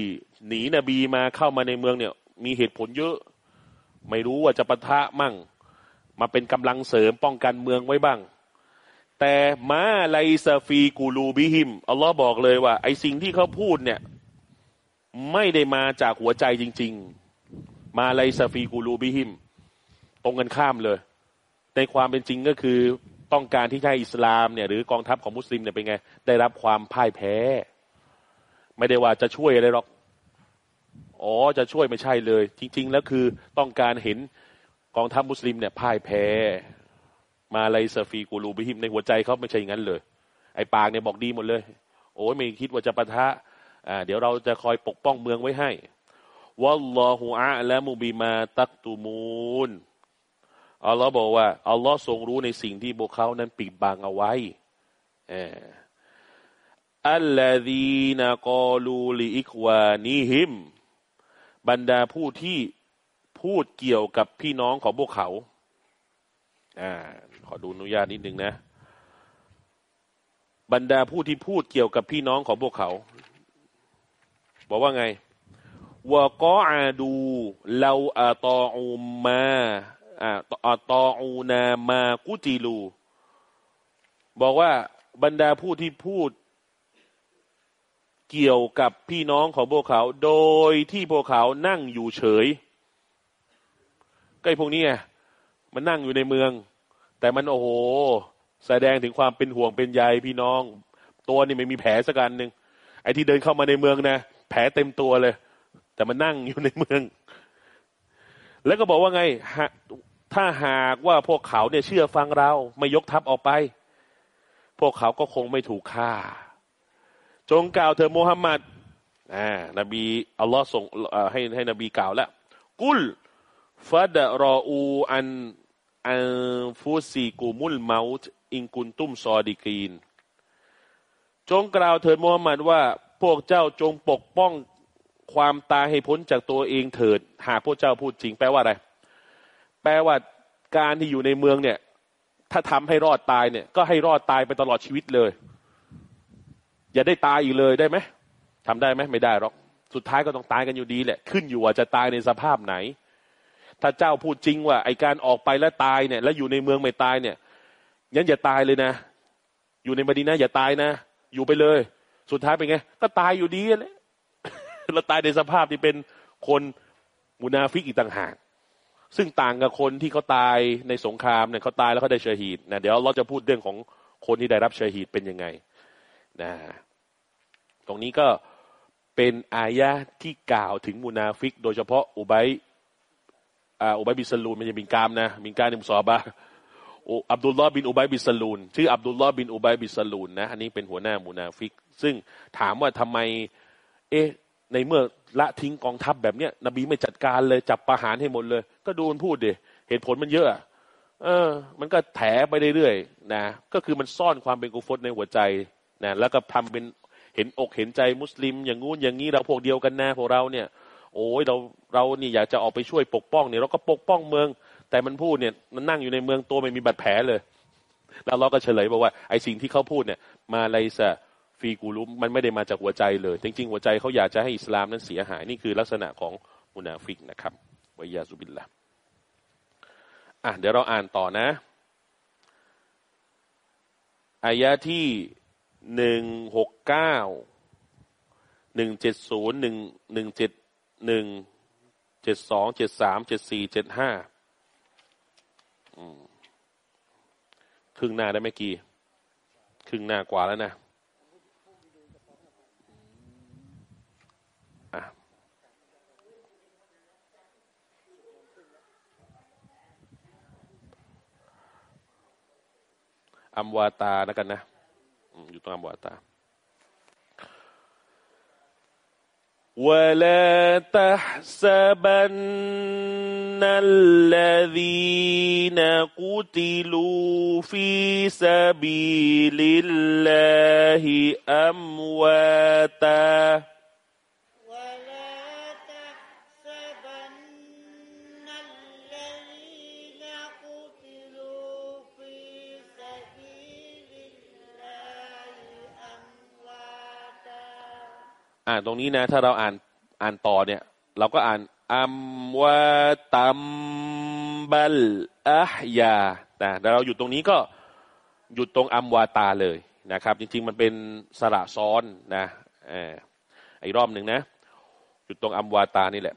S1: หนีนบีมาเข้ามาในเมืองเนี่ย มีเหตุผลเยอะ ไม่รู้ว่าจะปะทะมั่ง มาเป็นกำลังเสริมป้องกันเมืองไว้บ้าง แต่ ما ليس في قلوبهم อัลลอฮ์บอกเลยว่า ไอสิ่งที่เขาพูดเนี่ย ไม่ได้มาจากหัวใจจริง ๆ ما ليس في قلوبهم ตรงกันข้ามเลย ในความเป็นจริงก็คือต้องการที่ให้อิสลามเนี่ย หรือกองทัพของมุสลิมเนี่ยเป็นไง ได้รับความพ่ายแพ้ ไม่ได้ว่าจะช่วยอะไรหรอก อ๋อจะช่วยไม่ใช่เลย จริง ๆ แล้วคือต้องการเห็นกองทัพมุสลิมเนี่ยพ่ายแพ้ ما ليس في قلوبهم ในหัวใจเขาไม่ใช่อย่างนั้นเลย ไอ้ปากเนี่ยบอกดีหมดเลย โอ้ยไม่คิดว่าจะปะทะอ่าเดี๋ยวเราจะคอยปกป้องเมืองไว้ให้ والله أعلم بما يكتمون อัลลอฮ์บอกว่าอัลลอฮ์ทรงรู้ในสิ่งที่พวกเขานั้นปิดบังเอาไว้ الذين قالوا لإخوانهم บรรดาผู้ที่พูดเกี่ยวกับพี่น้องของพวกเขาอ่าขอดูอนุญาตนิดนึงนะ บรรดาผู้ที่พูดเกี่ยวกับพี่น้องของพวกเขา บอกว่าไงวกออาดูเราอาตออูมาอาตออูนามากุติลู บอกว่าบรรดาผู้ที่พูด เกี่ยวกับพี่น้องของพวกเขา โดยที่พวกเขานั่งอยู่เฉยก็ไอ้พวกนี้ไงมันนั่งอยู่ในเมือง แต่มันโอ้โห แสดงถึงความเป็นห่วงเป็นใยพี่น้อง ตัวนี่ไม่มีแผลสักการหนึ่งไอ้ที่เดินเข้ามาในเมืองนะแผลเต็มตัวเลย แต่มันนั่งอยู่ในเมือง แล้วก็บอกว่าไงถ้าหากว่าพวกเขาเนี่ยเชื่อฟังเราไม่ยกทัพออกไป พวกเขาก็คงไม่ถูกฆ่า จงกล่าวเธอโมฮัมหมัดอ่านบีอัลลอฮ์ส่งให้ให้นบีกล่าวแล้วกุลฟาดรออูอันอันฟูซีกูมุลมาต์อิงกุนตุมซอดีกีน จงกล่าวเถิดโมฮัมหมัดว่า พวกเจ้าจงปกป้องความตายให้พ้นจากตัวเองเถิด หากพวกเจ้าพูดจริง แปลว่าอะไร แปลว่าการที่อยู่ในเมืองเนี่ย ถ้าทำให้รอดตายเนี่ย ก็ให้รอดตายไปตลอดชีวิตเลย อย่าได้ตายอีกเลยได้ไหมทำได้ไหมไม่ได้หรอก สุดท้ายก็ต้องตายกันอยู่ดีแหละ ขึ้นอยู่ว่าจะตายในสภาพไหน ถ้าเจ้าพูดจริงว่าไอการออกไปแล้วตายเนี่ย แล้วอยู่ในเมืองไม่ตายเนี่ยงั้นอย่าตายเลยนะ อยู่ในมดีนะอย่าตายนะ อยู่ไปเลย สุดท้ายเป็นไง ก็ตายอยู่ดีเลยเราตายในสภาพที่เป็นคนมุนาฟิกอีกต่างหาก ซึ่งต่างกับคนที่เขาตายในสงครามเนี่ยเขาตายแล้วเขาได้เชฮีดนะเดี๋ยวเราจะพูดเรื่องของคนที่ได้รับเชฮีดเป็นยังไง นะตรงนี้ก็เป็นอายะที่กล่าวถึงมุนาฟิก โดยเฉพาะอุบัยอุบัยบิสลูนมันจะมินกามนะมินกานิมซอบะอับดุลลอฮ์บินอุบัยบิสลูนชื่ออับดุลลอฮ์บินอุบัยบิสลูนนะอันนี้เป็นหัวหน้ามุนาฟิก ซึ่งถามว่าทำไม เอ๊ะในเมื่อละทิ้งกองทัพแบบเนี้ย นบีไม่จัดการเลยจับประหารให้หมดเลย ก็ดูมันพูดดิเหตุผลมันเยอะเออ มันก็แถไปเรื่อยๆนะ ก็คือมันซ่อนความเป็นกุฟตในหัวใจ นะแล้วก็ทำเป็นเห็นอกเห็นใจมุสลิม อย่างงู้นอย่างนี้เราพวกเดียวกันนะพวกเราเนี่ย โอ้ยเราเรานี่อยากจะออกไปช่วยปกป้องเนี่ยเราก็ปกป้องเมือง แต่มันพูดเนี่ยมันนั่งอยู่ในเมืองตัวไม่มีบาดแผลเลย แล้วเราก็เฉลยบอกว่าไอ้สิ่งที่เขาพูดเนี่ย มาไลซะฟีกูรุมมันไม่ได้มาจากหัวใจเลย จริง ๆ หัวใจเขาอยากจะให้อิสลามนั้นเสียหายนี่คือลักษณะของมุนาฟิกนะครับวิยาสุบิลละอะเดี๋ยวเราอ่านต่อนะอายะที่ หนึ่งหกเก้าหนึ่งเจ็ดศูนย์หนึ่งหนึ่งเจ็ดหนึ่งเจ็ดสองเจ็ดสามเจ็ดสี่เจ็ดห้าครึ่งหน้าได้ไหมกี่ ครึ่งหน้ากว่าแล้วนะอะอัมวาตาแล้วกันนะ يعطينا boa tarde. ولا تحسبن الذين قتلوا في سبيل الله
S2: أمواتاً
S1: อ่านตรงนี้นะ ถ้าเราอ่านอ่านต่อเนี่ย เราก็อ่านอัมวาตัมบัลอะฮยานะแต่เราหยุดตรงนี้ก็หยุดตรงอัมวาตาเลยนะครับ จริง ๆ มันเป็นสระซ้อนนะเอออีกรอบหนึ่งนะหยุดตรงอัมวาตานี่แหละ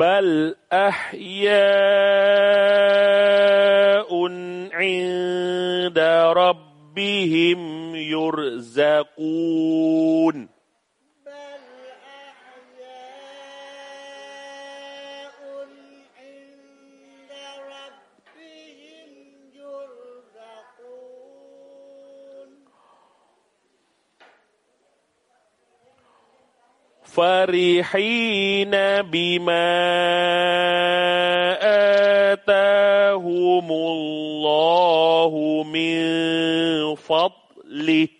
S1: بل احياء عند ربهم يرزقون فرحين بما آتاهم الله من فضله.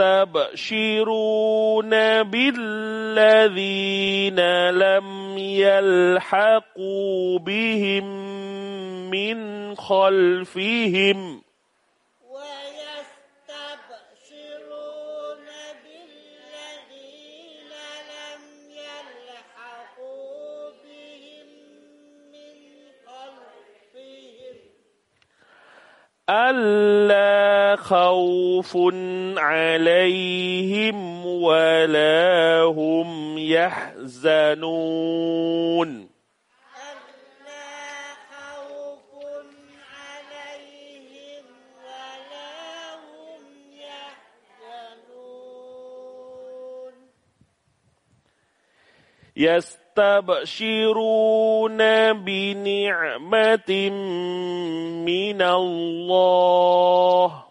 S1: ويستبشرون بالذين لم يلحقوا بهم من خلفهم ألا خوف عليهم ولا هم يحزنون.
S2: ألا
S1: يستبشرون بنعمة من الله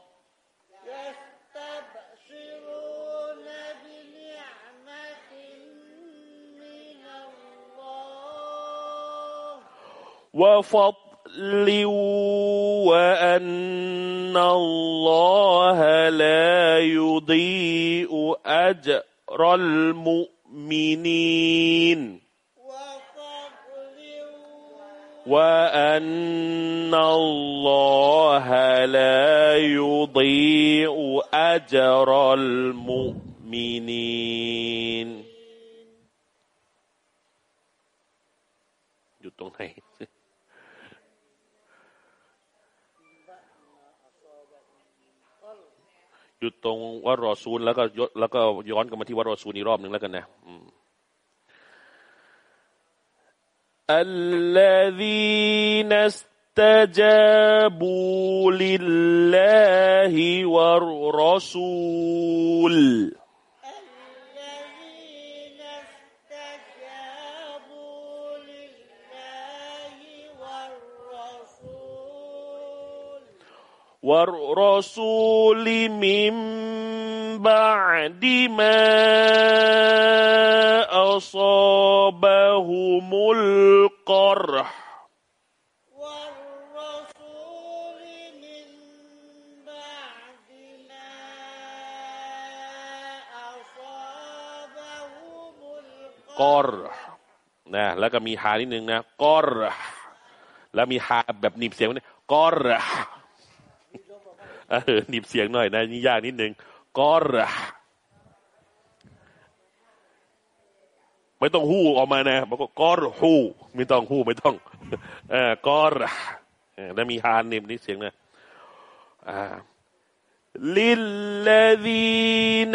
S2: يستبشرون بنعمة من الله
S1: وفضل وأن الله لا يضيء أجر المؤمنين وأن الله لا يضيء أجر المؤمنين อยู่ตรงไหน
S2: بأس
S1: หยุดตรงวารอซูลแล้วก็ยแล้วก็ย้อนกลับมาที่วารอซูลอีกรอบหนึ่งแล้วกันนะอืม الذين استجابوا لله والرسول.
S2: والرسول
S1: من بعد ما أصابهم القرح
S2: والرسول من بعد ما أصابهم القرح
S1: กอรนะแล้วก็มีฮานิดนึงนะกอรแล้วมีฮาแบบหนีบเสียงนี่กอร เออหนีบเสียงหน่อยนะนี่ยากนิดนึงกอรไม่ต้องหู้ออกมานะบอกว่ากอรหู้ไม่ต้องหู้ไม่ต้องเออกอรเออแล้วมีฮานิบนี่เสียงนะอ่า للذين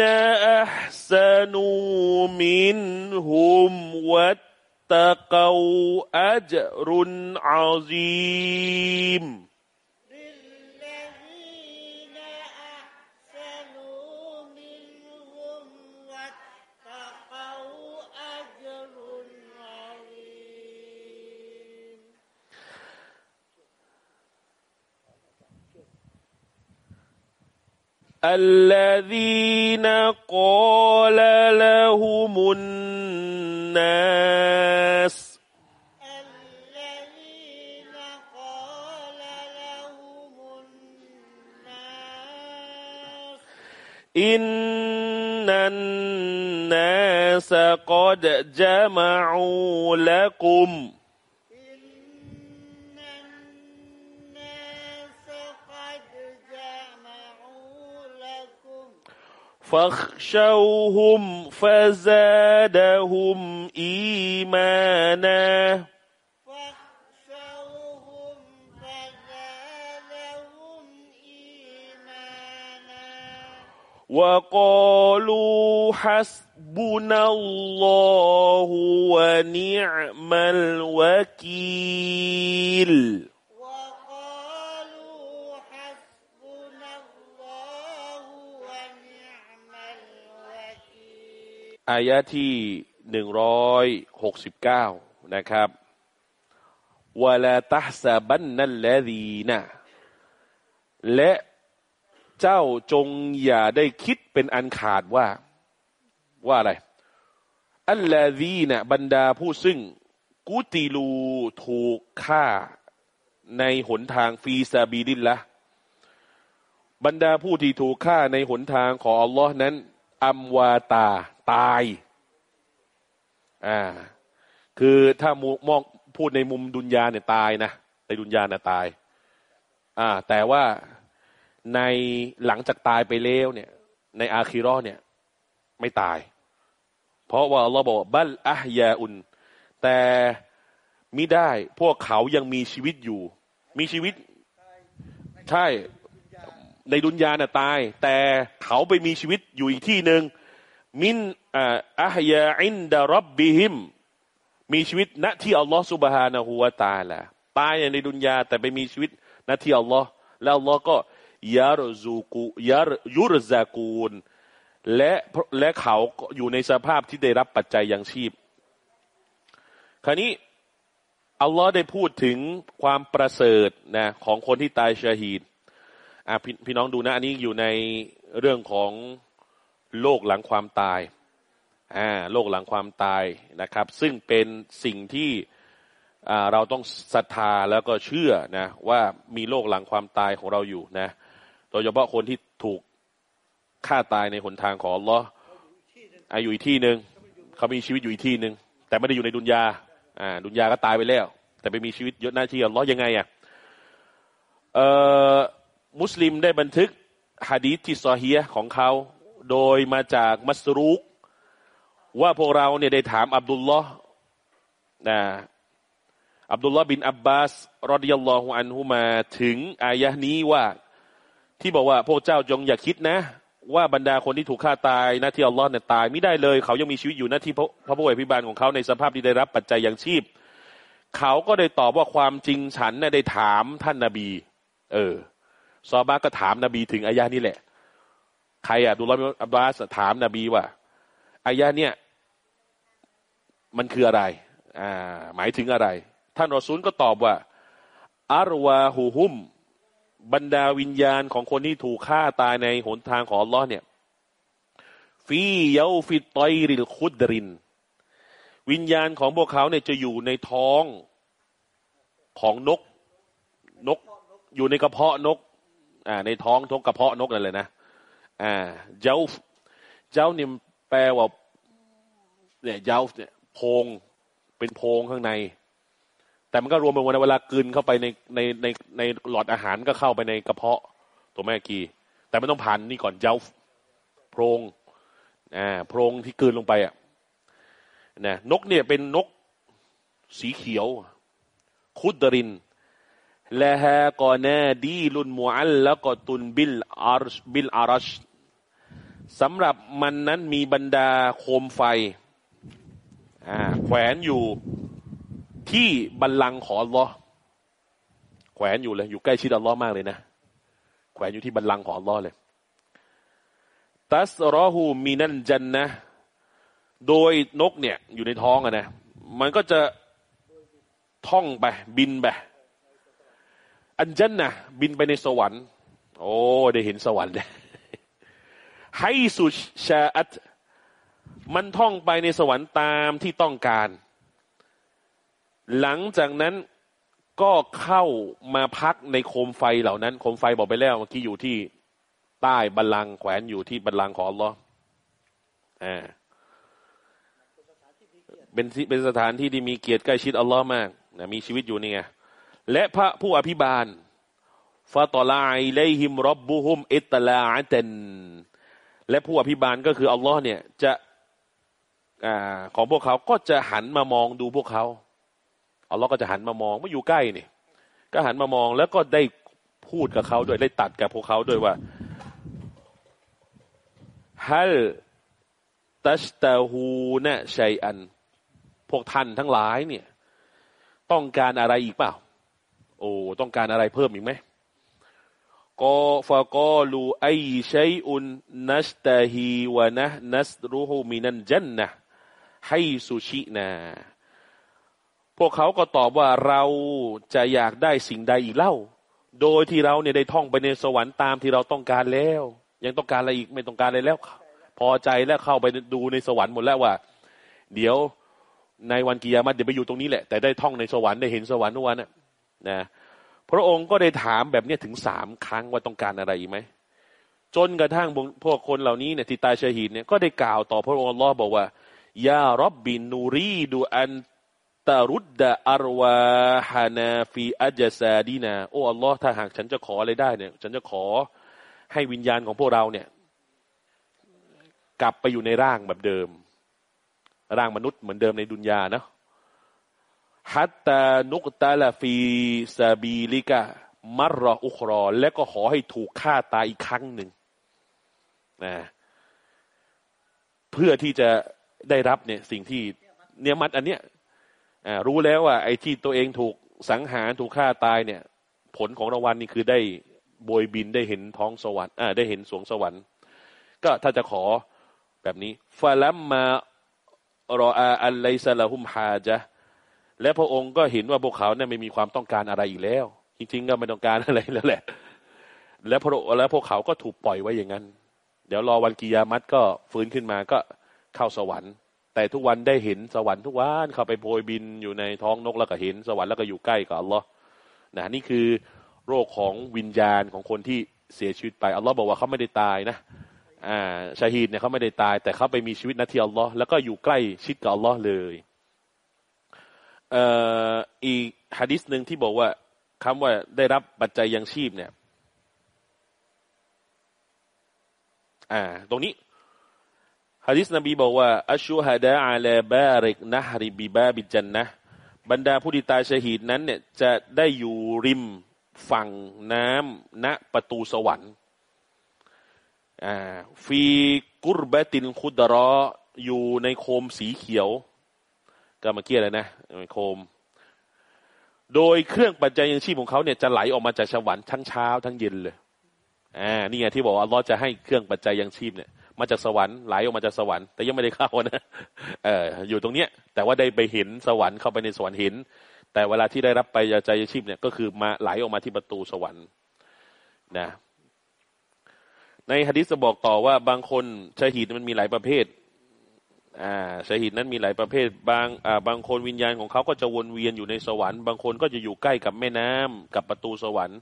S1: أحسنوا منهم واتقوا أجر عظيم الذين قال لهم الناس
S2: الذين قال لهم الناس
S1: إن الناس قد جمعوا لكم فاخشوهم فزادهم إيمانا.
S2: فاخشوهم فزادهم إيمانا.
S1: وقالوا حسبنا الله ونعم الوكيل. อายะที่หนึ่งร้อยหกสิบเก้านะครับวลาตัสบันนัลลดีนะและเจ้าจงอย่าได้คิดเป็นอันขาดว่า ว่าอะไร อัลลาดีนะบรรดาผู้ซึ่ง กุติลูถูกฆ่าในหนทางฟีซาบีดินละบรรดาผู้ที่ถูกฆ่าในหนทางของอัลลอฮ์นั้น อัมวาตา ตายอ่าคือถ้ามมองพูดในมุมดุนยาเนี่ยตายนะในดุนยาน่ะตาย อ่า แต่ว่าในหลังจากตายไปแล้วเนี่ย ในอาคิรอเนี่ย ไม่ตาย เพราะว่าอัลลอฮ์บอกว่าบัลอะฮยาอุน แต่มิได้พวกเขายังมีชีวิตอยู่ มีชีวิต ใช่ ในดุนยาน่ะตาย แต่เขาไปมีชีวิตอยู่อีกที่หนึ่ง มินอ่าอะฮยาอินดารับบิฮิมมีชีวิตณที่อัลลอฮ์สุบฮานะฮูวาตาละตายในดุนยาแต่ไปมีชีวิตณที่อัลลอฮ์แล้วอัลลอฮ์ก็ยารซูกูยารยุรซากูลและและเขาก็อยู่ในสภาพที่ได้รับปัจจัยยังชีพ คราวนี้อัลลอฮ์ได้พูดถึงความประเสริฐนะของคนที่ตายชาฮีดอะพพี่น้องดูนะ อันนี้อยู่ในเรื่องของ โลกหลังความตายอ่าโลกหลังความตายนะครับ ซึ่งเป็นสิ่งที่เราต้องศรัทธาแล้วก็เชื่อนะว่ามีโลกหลังความตายของเราอยู่นะโดยเฉพาะคนที่ถูกฆ่าตายในหนทางของอัลลอฮ์อายู่อีกที่หนึ่งเขามีชีวิตอยู่อีกที่หนึ่งแต่ไม่ได้อยู่ในดุนยาอ่าดุนยาก็ตายไปแล้ว แต่ไปมีชีวิตยศหน้าที่อัลลอฮ์ยังไงอะเอ่อมุสลิมได้บันทึกฮะดีษที่ซอฮียของเขา โดยมาจากมัสรุกว่าพวกเราเนี่ยได้ถามอับดุลลอฮ์นะอับดุลลอฮ์บินอับบาสรอดิยัลลอฮุอันฮุมาถึงอายะนี้ว่าที่บอกว่าพวกเจ้าจงอย่าคิดนะ ว่าบรรดาคนที่ถูกฆ่าตายนะที่อัลลอฮ์เนี่ยตายไม่ได้เลย เขายังมีชีวิตอยู่นะที่พระผู้อภิบาลของเขาในสภาพที่ได้รับปัจจัยอย่างชีพ เขาก็ได้ตอบว่าความจริงฉันเนี่ยได้ถามท่านนาบี เออซอบาก็ถามนบีถึงอายะนี้แหละ ใครอะดูลอับดุลาสถามนบีว่าอายะเนี่ย มันคืออะไร อ่า หมายถึงอะไร ท่านรอซูลก็ตอบว่าอารวาหูหุม บรรดาวิญญาณของคนที่ถูกฆ่าตายในหนทางของอัลลอฮ์เนี่ย ฟีเยาฟิตอยริลคุดริน วิญญาณของพวกเขาเนี่ยจะอยู่ในท้องของนกนก อยู่ในกระเพาะนก อ่า ในท้องท้องกระเพาะนกนั่นเลยนะ อ่าเจ้าเจ้าเนี่ยแปลว่าเนี่ยเจ้าเนี่ยโพงเป็นโพงข้างใน แต่มันก็รวมไปวันเวลากินเข้าไปในในในในหลอดอาหารก็เข้าไปในกระเพาะตัวแม่กี แต่ไม่ต้องผ่านนี่ก่อนเจ้าโพรงอ่าโพรงที่กินลงไปอะนะนกเนี่ยเป็นนกสีเขียว คุดดริน ละฮะกอนาดีลุนมูอัลแล้วก็ตุนบิลอาร์บิลอารัชสำหรับมันนั้นมีบรรดาโคมไฟแขวนอยู่ที่บัลลังก์ของอัลลอฮ์แขวนอยู่เลยอยู่ใกล้ชิดอัลลอฮ์มากเลยนะ แขวนอยู่ที่บัลลังก์ของอัลลอฮ์เลย ตัสรอหูมีนันจันนะ โดยนกเนี่ยอยู่ในท้องอะนะ มันก็จะท่องไปบินไป อันจันนะบินไปในสวรรค์ โอ้ ได้เห็นสวรรค์เลยให้สุชาอัตมันท่องไปในสวรรค์ตามที่ต้องการ หลังจากนั้นก็เข้ามาพักในโคมไฟเหล่านั้น โคมไฟบอกไปแล้วเมื่อกี้อยู่ที่ใต้บัลลังก์แขวนอยู่ที่บัลลังก์ของอัลลอฮ์อ่าเป็นเป็นสถานที่ที่มีเกียรติใกล้ชิดอัลลอฮ์มากนะมีชีวิตอยู่นี่ไง และพระผู้อภิบาลฟาตอลาอิเลหิมรบบุฮุมอิตลาอัตนและผู้อภิบาลก็คืออัลลอฮ์เนี่ยจะอของพวกเขาก็จะหันมามองดูพวกเขาอัลลอฮ์ก็จะหันมามองไม่อยู่ใกล้นี่ก็หันมามองแล้วก็ได้พูดกับเขาด้วยได้ตัดกับพวกเขาด้วยว่าฮัลตัสตาฮูนะชัยอัน พวกท่านทั้งหลายเนี่ย ต้องการอะไรอีกเปล่า โอ้ต้องการอะไรเพิ่มอีกไหมกอฟากอลูไอชัยอุนนัสตาฮีวะนะนัสรูฮูมินันจันนะให้สุชินาพวกเขาก็ตอบว่าเราจะอยากได้สิ่งใดอีกเล่า โดยที่เราเนี่ยได้ท่องไปในสวรรค์ตามที่เราต้องการแล้ว ยังต้องการอะไรอีกไม่ต้องการอะไรแล้ว พอใจแล้วเข้าไปดูในสวรรค์หมดแล้วว่า เดี๋ยวในวันกิยามัตเดี๋ยวไปอยู่ตรงนี้แหละแต่ได้ท่องในสวรรค์ได้เห็นสวรรค์ทุกวันนะ นะพระองค์ก็ได้ถามแบบนี้ถึงสามครั้งว่าต้องการอะไรอีกไหมจนกระทั่งพวกคนเหล่านี้เนี่ยที่ตายชหีดเนี่ยก็ได้กล่าวต่อพระองค์ลอบอกว่ายารอบบินนูรีดูอันตารุดดะอารวาฮานาฟีอัจซาดีนาโอ้อัลลอฮ์ถ้าหากฉันจะขออะไรได้เนี่ย ฉันจะขอให้วิญญาณของพวกเราเนี่ย กลับไปอยู่ในร่างแบบเดิม ร่างมนุษย์เหมือนเดิมในดุนยานะ ฮัตตานุกตาลาฟีซาบีลิกะมารออุครอและก็ขอให้ถูกฆ่าตายอีกครั้งหนึ่งนะเพื่อที่จะได้รับเนี่ยสิ่งที่เนียมัดอันเนี้ยรู้แล้วว่า ไอ้ที่ตัวเองถูกสังหารถูกฆ่าตายเนี่ย ผลของรางวัลนี่คือได้โบยบินได้เห็นท้องสวรรค์อ่าได้เห็นสวงสวรรค์ ก็ถ้าจะขอแบบนี้ฟาลัมมารออาอัลไลซาลาฮุมฮาจะ และพระองค์ก็เห็นว่าพวกเขาเนี่ยไม่มีความต้องการอะไรอีกแล้ว จริงๆก็ไม่ต้องการอะไรแล้วแหละ แล้วพระแล้วพวกเขาก็ถูกปล่อยไว้อย่างนั้น เดี๋ยวรอวันกิยามัตก็ฟื้นขึ้นมาก็เข้าสวรรค์ แต่ทุกวันได้เห็นสวรรค์ทุกวันเข้าไปโพยบินอยู่ในท้องนกแล้วก็เห็นสวรรค์แล้วก็อยู่ใกล้กับอัลลอฮ์นะนี่คือโรคของวิญญาณของคนที่เสียชีวิตไปอัลลอฮ์บอกว่าเขาไม่ได้ตายนะอ่าชาฮีดเนี่ยเขาไม่ได้ตาย แต่เขาไปมีชีวิตนาทีอัลลอฮ์แล้วก็อยู่ใกล้ชิดกับอัลลอฮ์เลย อีกฮะดิษหนึ่งที่บอกว่าคำว่าได้รับปัจจัยยังชีพเนี่ย อ่า ตรงนี้ฮะดิษนบีบอกว่าอัชูฮะดะอาลาบาริกนะฮริบิบาบิจันนะบรรดาผู้ที่ตายชหีดนั้น เนี่ย จะได้อยู่ริมฝั่งน้ำณประตูสวรรค์อ่าฟีกุรบตินคุดรออยู่ในโคมสีเขียว ก็มาเกี้ยเลยนะโคม โดยเครื่องปัจจัยยังชีพของเขาเนี่ยจะไหลออกมาจากสวรรค์ทั้งเช้าทั้งเย็นเลยอ่านี่ไงที่บอกว่าอัลอฮ์จะให้เครื่องปัจจัยยังชีพเนี่ยมาจากสวรรค์ไหลออกมาจากสวรรค์แต่ยังไม่ได้เข้านะเอออยู่ตรงเนี้ย แต่ว่าได้ไปเห็นสวรรค์เข้าไปในสวรรค์เห็น แต่เวลาที่ได้รับไปใจยังชีพเนี่ยก็คือมาไหลออกมาที่ประตูสวรรค์นะในฮะดิษจะบอกต่อว่าบางคนชาหิดมันมีหลายประเภท อ่าชาหิดนั้นมีหลายประเภทบางอ่าบางคนวิญญาณของเขาก็จะวนเวียนอยู่ในสวรรค์ บางคนก็จะอยู่ใกล้กับแม่น้ำกับประตูสวรรค์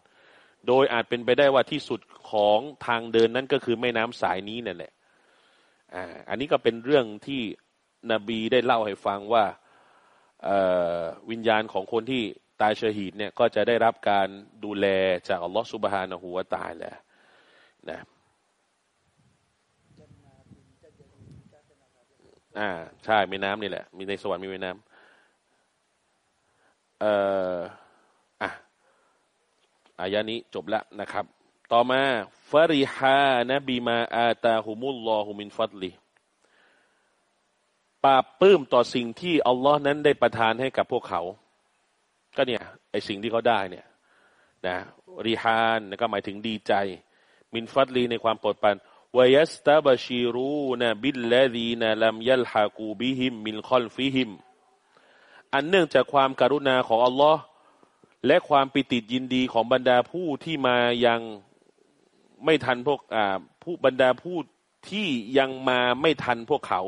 S1: โดยอาจเป็นไปได้ว่าที่สุดของทางเดินนั้นก็คือแม่น้ำสายนี้นั่นแหละอ่าอันนี้ก็เป็นเรื่องที่นบีได้เล่าให้ฟังว่าวิญญาณของคนที่ตายชหีดเนี่ยก็จะได้รับการดูแลจากอัลลอฮฺสุบฮานะฮูวาตาแหละนะ อ่า ใช่แม่น้ำนี่แหละ มีในสวรรค์มีแม่น้ำเอ่ออะอายะนี้จบแล้วนะครับ ต่อมาฟาริฮานะบีมาอาตาฮุมุลลอฮุมินฟัดลีปาปื้มต่อสิ่งที่อัลลอฮ์นั้นได้ประทานให้กับพวกเขา ก็เนี่ยไอสิ่งที่เขาได้เนี่ยนะفرحين ก็หมายถึงดีใจ من فضله ในความโปรดปราน วยัสตาบชีรูนบิลลดีนลัมยัลฮากูบิฮิมมินคอลฟิฮิมอันเนื่องจากความการุณาของอัลลอฮ์และความปิติยินดีของบรรดาผู้ที่มายังไม่ทันพวกอ่าผู้บรรดาผู้ที่ยังมาไม่ทันพวกเขา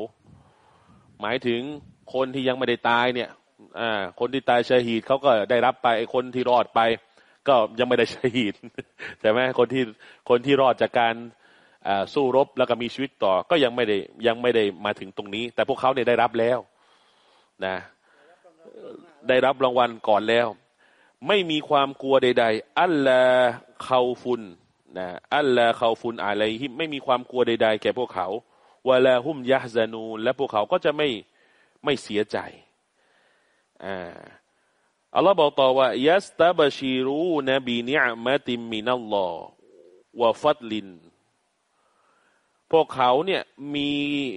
S1: หมายถึงคนที่ยังไม่ได้ตายเนี่ยอ่าคนที่ตายชาหีดเขาก็ได้รับไปคนที่รอดไป ก็ยังไม่ได้ชาหีดใช่ไหมคนที่คนที่รอดจากการ สู้รบแล้วก็มีชีวิตต่อก็ยังไม่ได้ยังไม่ได้มาถึงตรงนี้ แต่พวกเขาเนี่ยได้รับแล้วนะได้รับรางวัลก่อนแล้ว ไม่มีความกลัวใด ๆ อัลลาเขาฟุนนะอัลลาเขาฟุนอะไรที่ไม่มีความกลัวใด ๆ แก่พวกเขาวลาหุมยะซานูและพวกเขาก็จะไม่ไม่เสียใจอ่าอัลลอฮ์บอกต่อว่ายัสตาบชีรูนบีนิอมะติมินัลลอฮ์วะฟัดลิน พวกเขาเนี่ยมี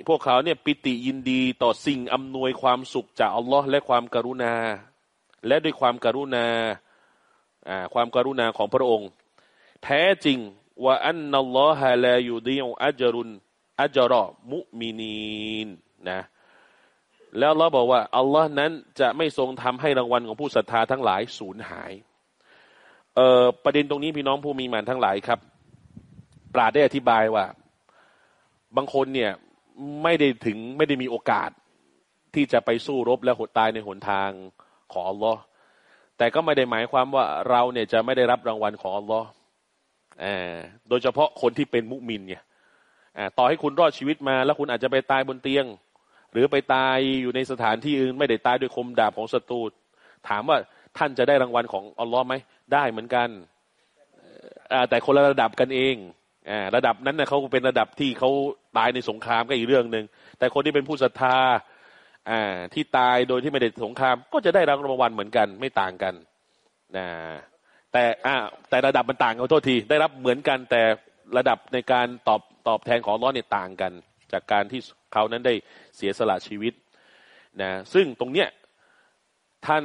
S1: พวกเขาเนี่ยปิติยินดีต่อสิ่งอำนวยความสุขจากอัลลอฮ์และความกรุณา และด้วยความกรุณาอ่าความกรุณาของพระองค์ แท้จริงว่าอันนัลลอฮะลายูดีออัจรุนอัจรอมุมินีนนะแล้วเราบอกว่า อัลลอฮ์นั้นจะไม่ทรงทำให้รางวัลของผู้ศรัทธาทั้งหลายสูญหายเอ่อประเด็นตรงนี้พี่น้องผู้มีมันทั้งหลายครับ ปราดได้อธิบายว่า บางคนเนี่ยไม่ได้ถึงไม่ได้มีโอกาสที่จะไปสู้รบและหดตายในหนทางของอัลลอฮ์แต่ก็ไม่ได้หมายความว่าเราเนี่ยจะไม่ได้รับรางวัลของอัลลอฮ์โดยเฉพาะคนที่เป็นมุมินเนี่ยต่อให้คุณรอดชีวิตมา แล้วคุณอาจจะไปตายบนเตียง หรือไปตายอยู่ในสถานที่อื่น ไม่ได้ตายด้วยคมดาบของศัตรูถามว่าท่านจะได้รางวัลของอัลลอฮ์ไหมได้เหมือนกันแต่คนละระดับกันเอง ระดับนั้นเนะเขาเป็นระดับที่เขาตายในสงครามก็อีกเรื่องหนึ่งแต่คนที่เป็นผู้ศรัทธาที่ตายโดยที่ไม่ได้สงคราม ก็จะได้รางวัลเหมือนกันไม่ต่างกันนะแต่แต่ระดับมันต่างกันโทษที ได้รับเหมือนกันแต่ระดับในการตอบตอบแทนของร้อนเนี่ยต่างกัน จากการที่เขานั้นได้เสียสละชีวิตนะซึ่งตรงเนี้ยท่าน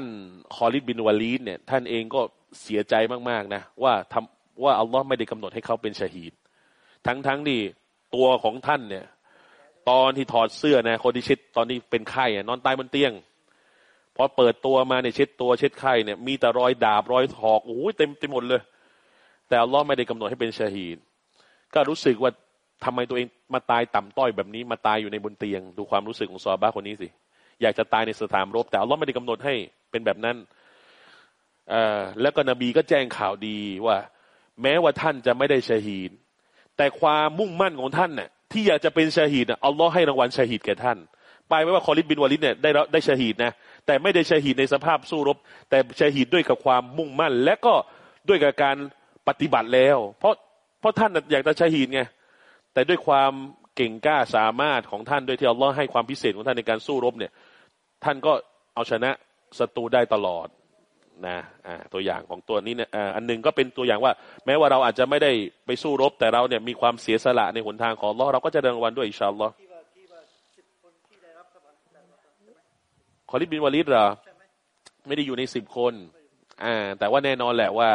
S1: คอลิดบินวาลีดเนี่ยท่านเองก็เสียใจมากๆนะว่าทำว่าอัลลอฮ์ไม่ได้กำหนดให้เขาเป็นชาฮีด ทั้งทั้งที่ตัวของท่านเนี่ย ตอนที่ถอดเสื้อนะคนที่เช็ดตอนที่เป็นไข้นอนตายบนเตียงพอเปิดตัวมาเนี่ยเช็ดตัวเช็ดไข้เนี่ยมีแต่รอยดาบรอยถอกโอ้ยเต็มเต็มหมดเลย แต่อัลลอฮ์ไม่ได้กำหนดให้เป็นชาฮีดก็รู้สึกว่าทำไมตัวเองมาตายต่ำต้อยแบบนี้มาตายอยู่ในบนเตียง ดูความรู้สึกของซอบ้าคนนี้สิ อยากจะตายในสถานรบ แต่อัลลอฮ์ไม่ได้กำหนดให้เป็นแบบนั้นอแล้วก็นบีก็แจ้งข่าวดีว่า แม้ว่าท่านจะไม่ได้ชาฮีด แต่ความมุ่งมั่นของท่านเนี่ยที่อยากจะเป็นชาฮีดอัลลอฮ์ให้รางวัลชาฮีดแก่ท่านไปไม่ว่าคอลิดบินวาลิดเนี่ยได้ได้ชาฮีดนะแต่ไม่ได้ชาฮีดในสภาพสู้รบ แต่ชาฮีดด้วยกับความมุ่งมั่น และก็ด้วยกับการปฏิบัติแล้ว เพราะเพราะท่านอยากจะชาฮีดไงแต่ด้วยความเก่งกล้าสามารถของท่านด้วยที่อัลลอฮ์ให้ความพิเศษของท่านในการสู้รบเนี่ย ท่านก็เอาชนะศัตรูได้ตลอด นะตัวอย่างของตัวนี้เนี่ยอันหนึงก็เป็นตัวอย่างว่า แม้ว่าเราอาจจะไม่ได้ไปสู้รบ แต่เราเนี่ยมีความเสียสละในหนทางของลอเราก็จะได้รางวัลด้วยอินชาอัลลอฮ์
S3: ค
S1: อลิบินวาลิดเหรอ
S3: ไม่
S1: ได้อยู่ในสิบคนอ่าแต่ว่าแน่นอนแหละว่า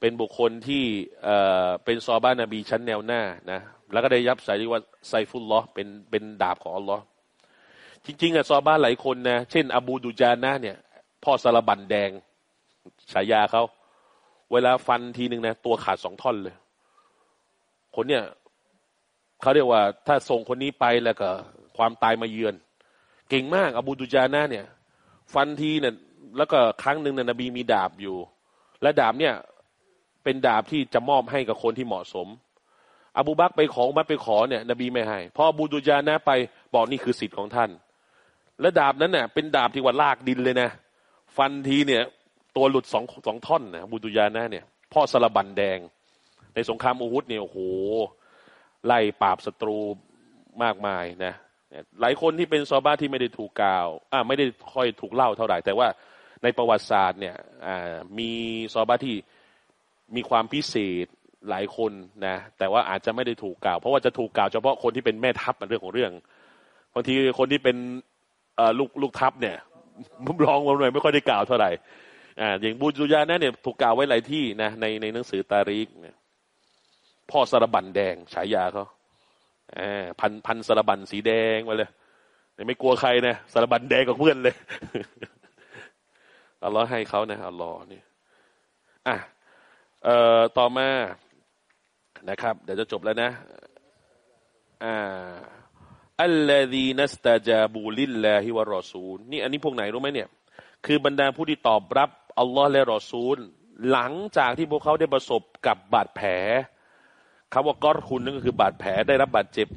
S1: เป็นบุคคลที่เอ่อเป็นซอบ้านนบีชั้นแนวหน้านะแล้วก็ได้ยับสายว่าไซฟุลลอเป็นเป็นดาบของอัลลอฮ์จริงๆอะซอบ้านหลายคนนะเช่น อบูดูจานะเนี่ยพ่อสารบันแดง ฉายาเขาเวลาฟันทีหนึ่งนะตัวขาดสองท่อนเลย คนเนี่ยเขาเรียกว่า ถ้าส่งคนนี้ไปแล้วก็ ความตายมาเยือน เก่งมาก อบูดูจานะเนี่ย ฟันทีเนี่ย แล้วก็ครั้งหนึ่งเนี่ยนบีมีดาบอยู่ และดาบเนี่ย เป็นดาบที่จะมอบให้กับคนที่เหมาะสม อบูบักไปขอมัดไปขอเนี่ย นบีไม่ให้พออบูดูจานะไปบอกนี่คือสิทธิ์ของท่าน และดาบนั้นเนี่ยเป็นดาบที่ว่าลากดินเลยนะฟันทีเนี่ย ตัวหลุดสองสองท่อนนะบูดูจานะเนี่ย พ่อสลบันแดง ในสงครามอูฮุดเนี่ยโอ้โหไล่ปราบศัตรูมากมายนะหลายคนที่เป็นซอบ้าที่ไม่ได้ถูกกล่าวอ่าไม่ได้ค่อยถูกเล่าเท่าไหร่ แต่ว่าในประวัติศาสตร์เนี่ยมีซอบ้าที่มีความพิเศษหลายคนนะแต่ว่าอาจจะไม่ได้ถูกกล่าว เพราะว่าจะถูกกล่าวเฉพาะคนที่เป็นแม่ทัพเป็นเรื่องของเรื่องบางทีคนที่เป็นลูกลูกทัพเนี่ยมุมลองมาหน่อยไม่ค่อยได้กล่าวเท่าไหร่ อ่าอย่างบูจุยานะเนี่ยถูกกล่าวไว้หลายที่นะในในหนังสือตาริกเนี่ยพ่อสารบันแดงฉายาเขาอ่าพันพันสารบันสีแดงมาเลยไม่กลัวใครนะสารบันแดงกับเพื่อนเลยอัลลอฮ์ให้เขานะอัลลอฮ์นี่ยอะเอ่อต่อมานะครับ เดี๋ยวจะจบแล้วนะอ่าอัลลดีนัสตาจาบูลิลลาฮิวะรอซูลนี่อันนี้พวกไหนรู้ไหมเนี่ย คือบรรดาผู้ที่ตอบรับ อัลลอฮ์และรอซูล หลังจากที่พวกเขาได้ประสบกับบาดแผลคำว่ากอรคุณนั่นก็คือบาดแผลได้รับบาดเจ็บ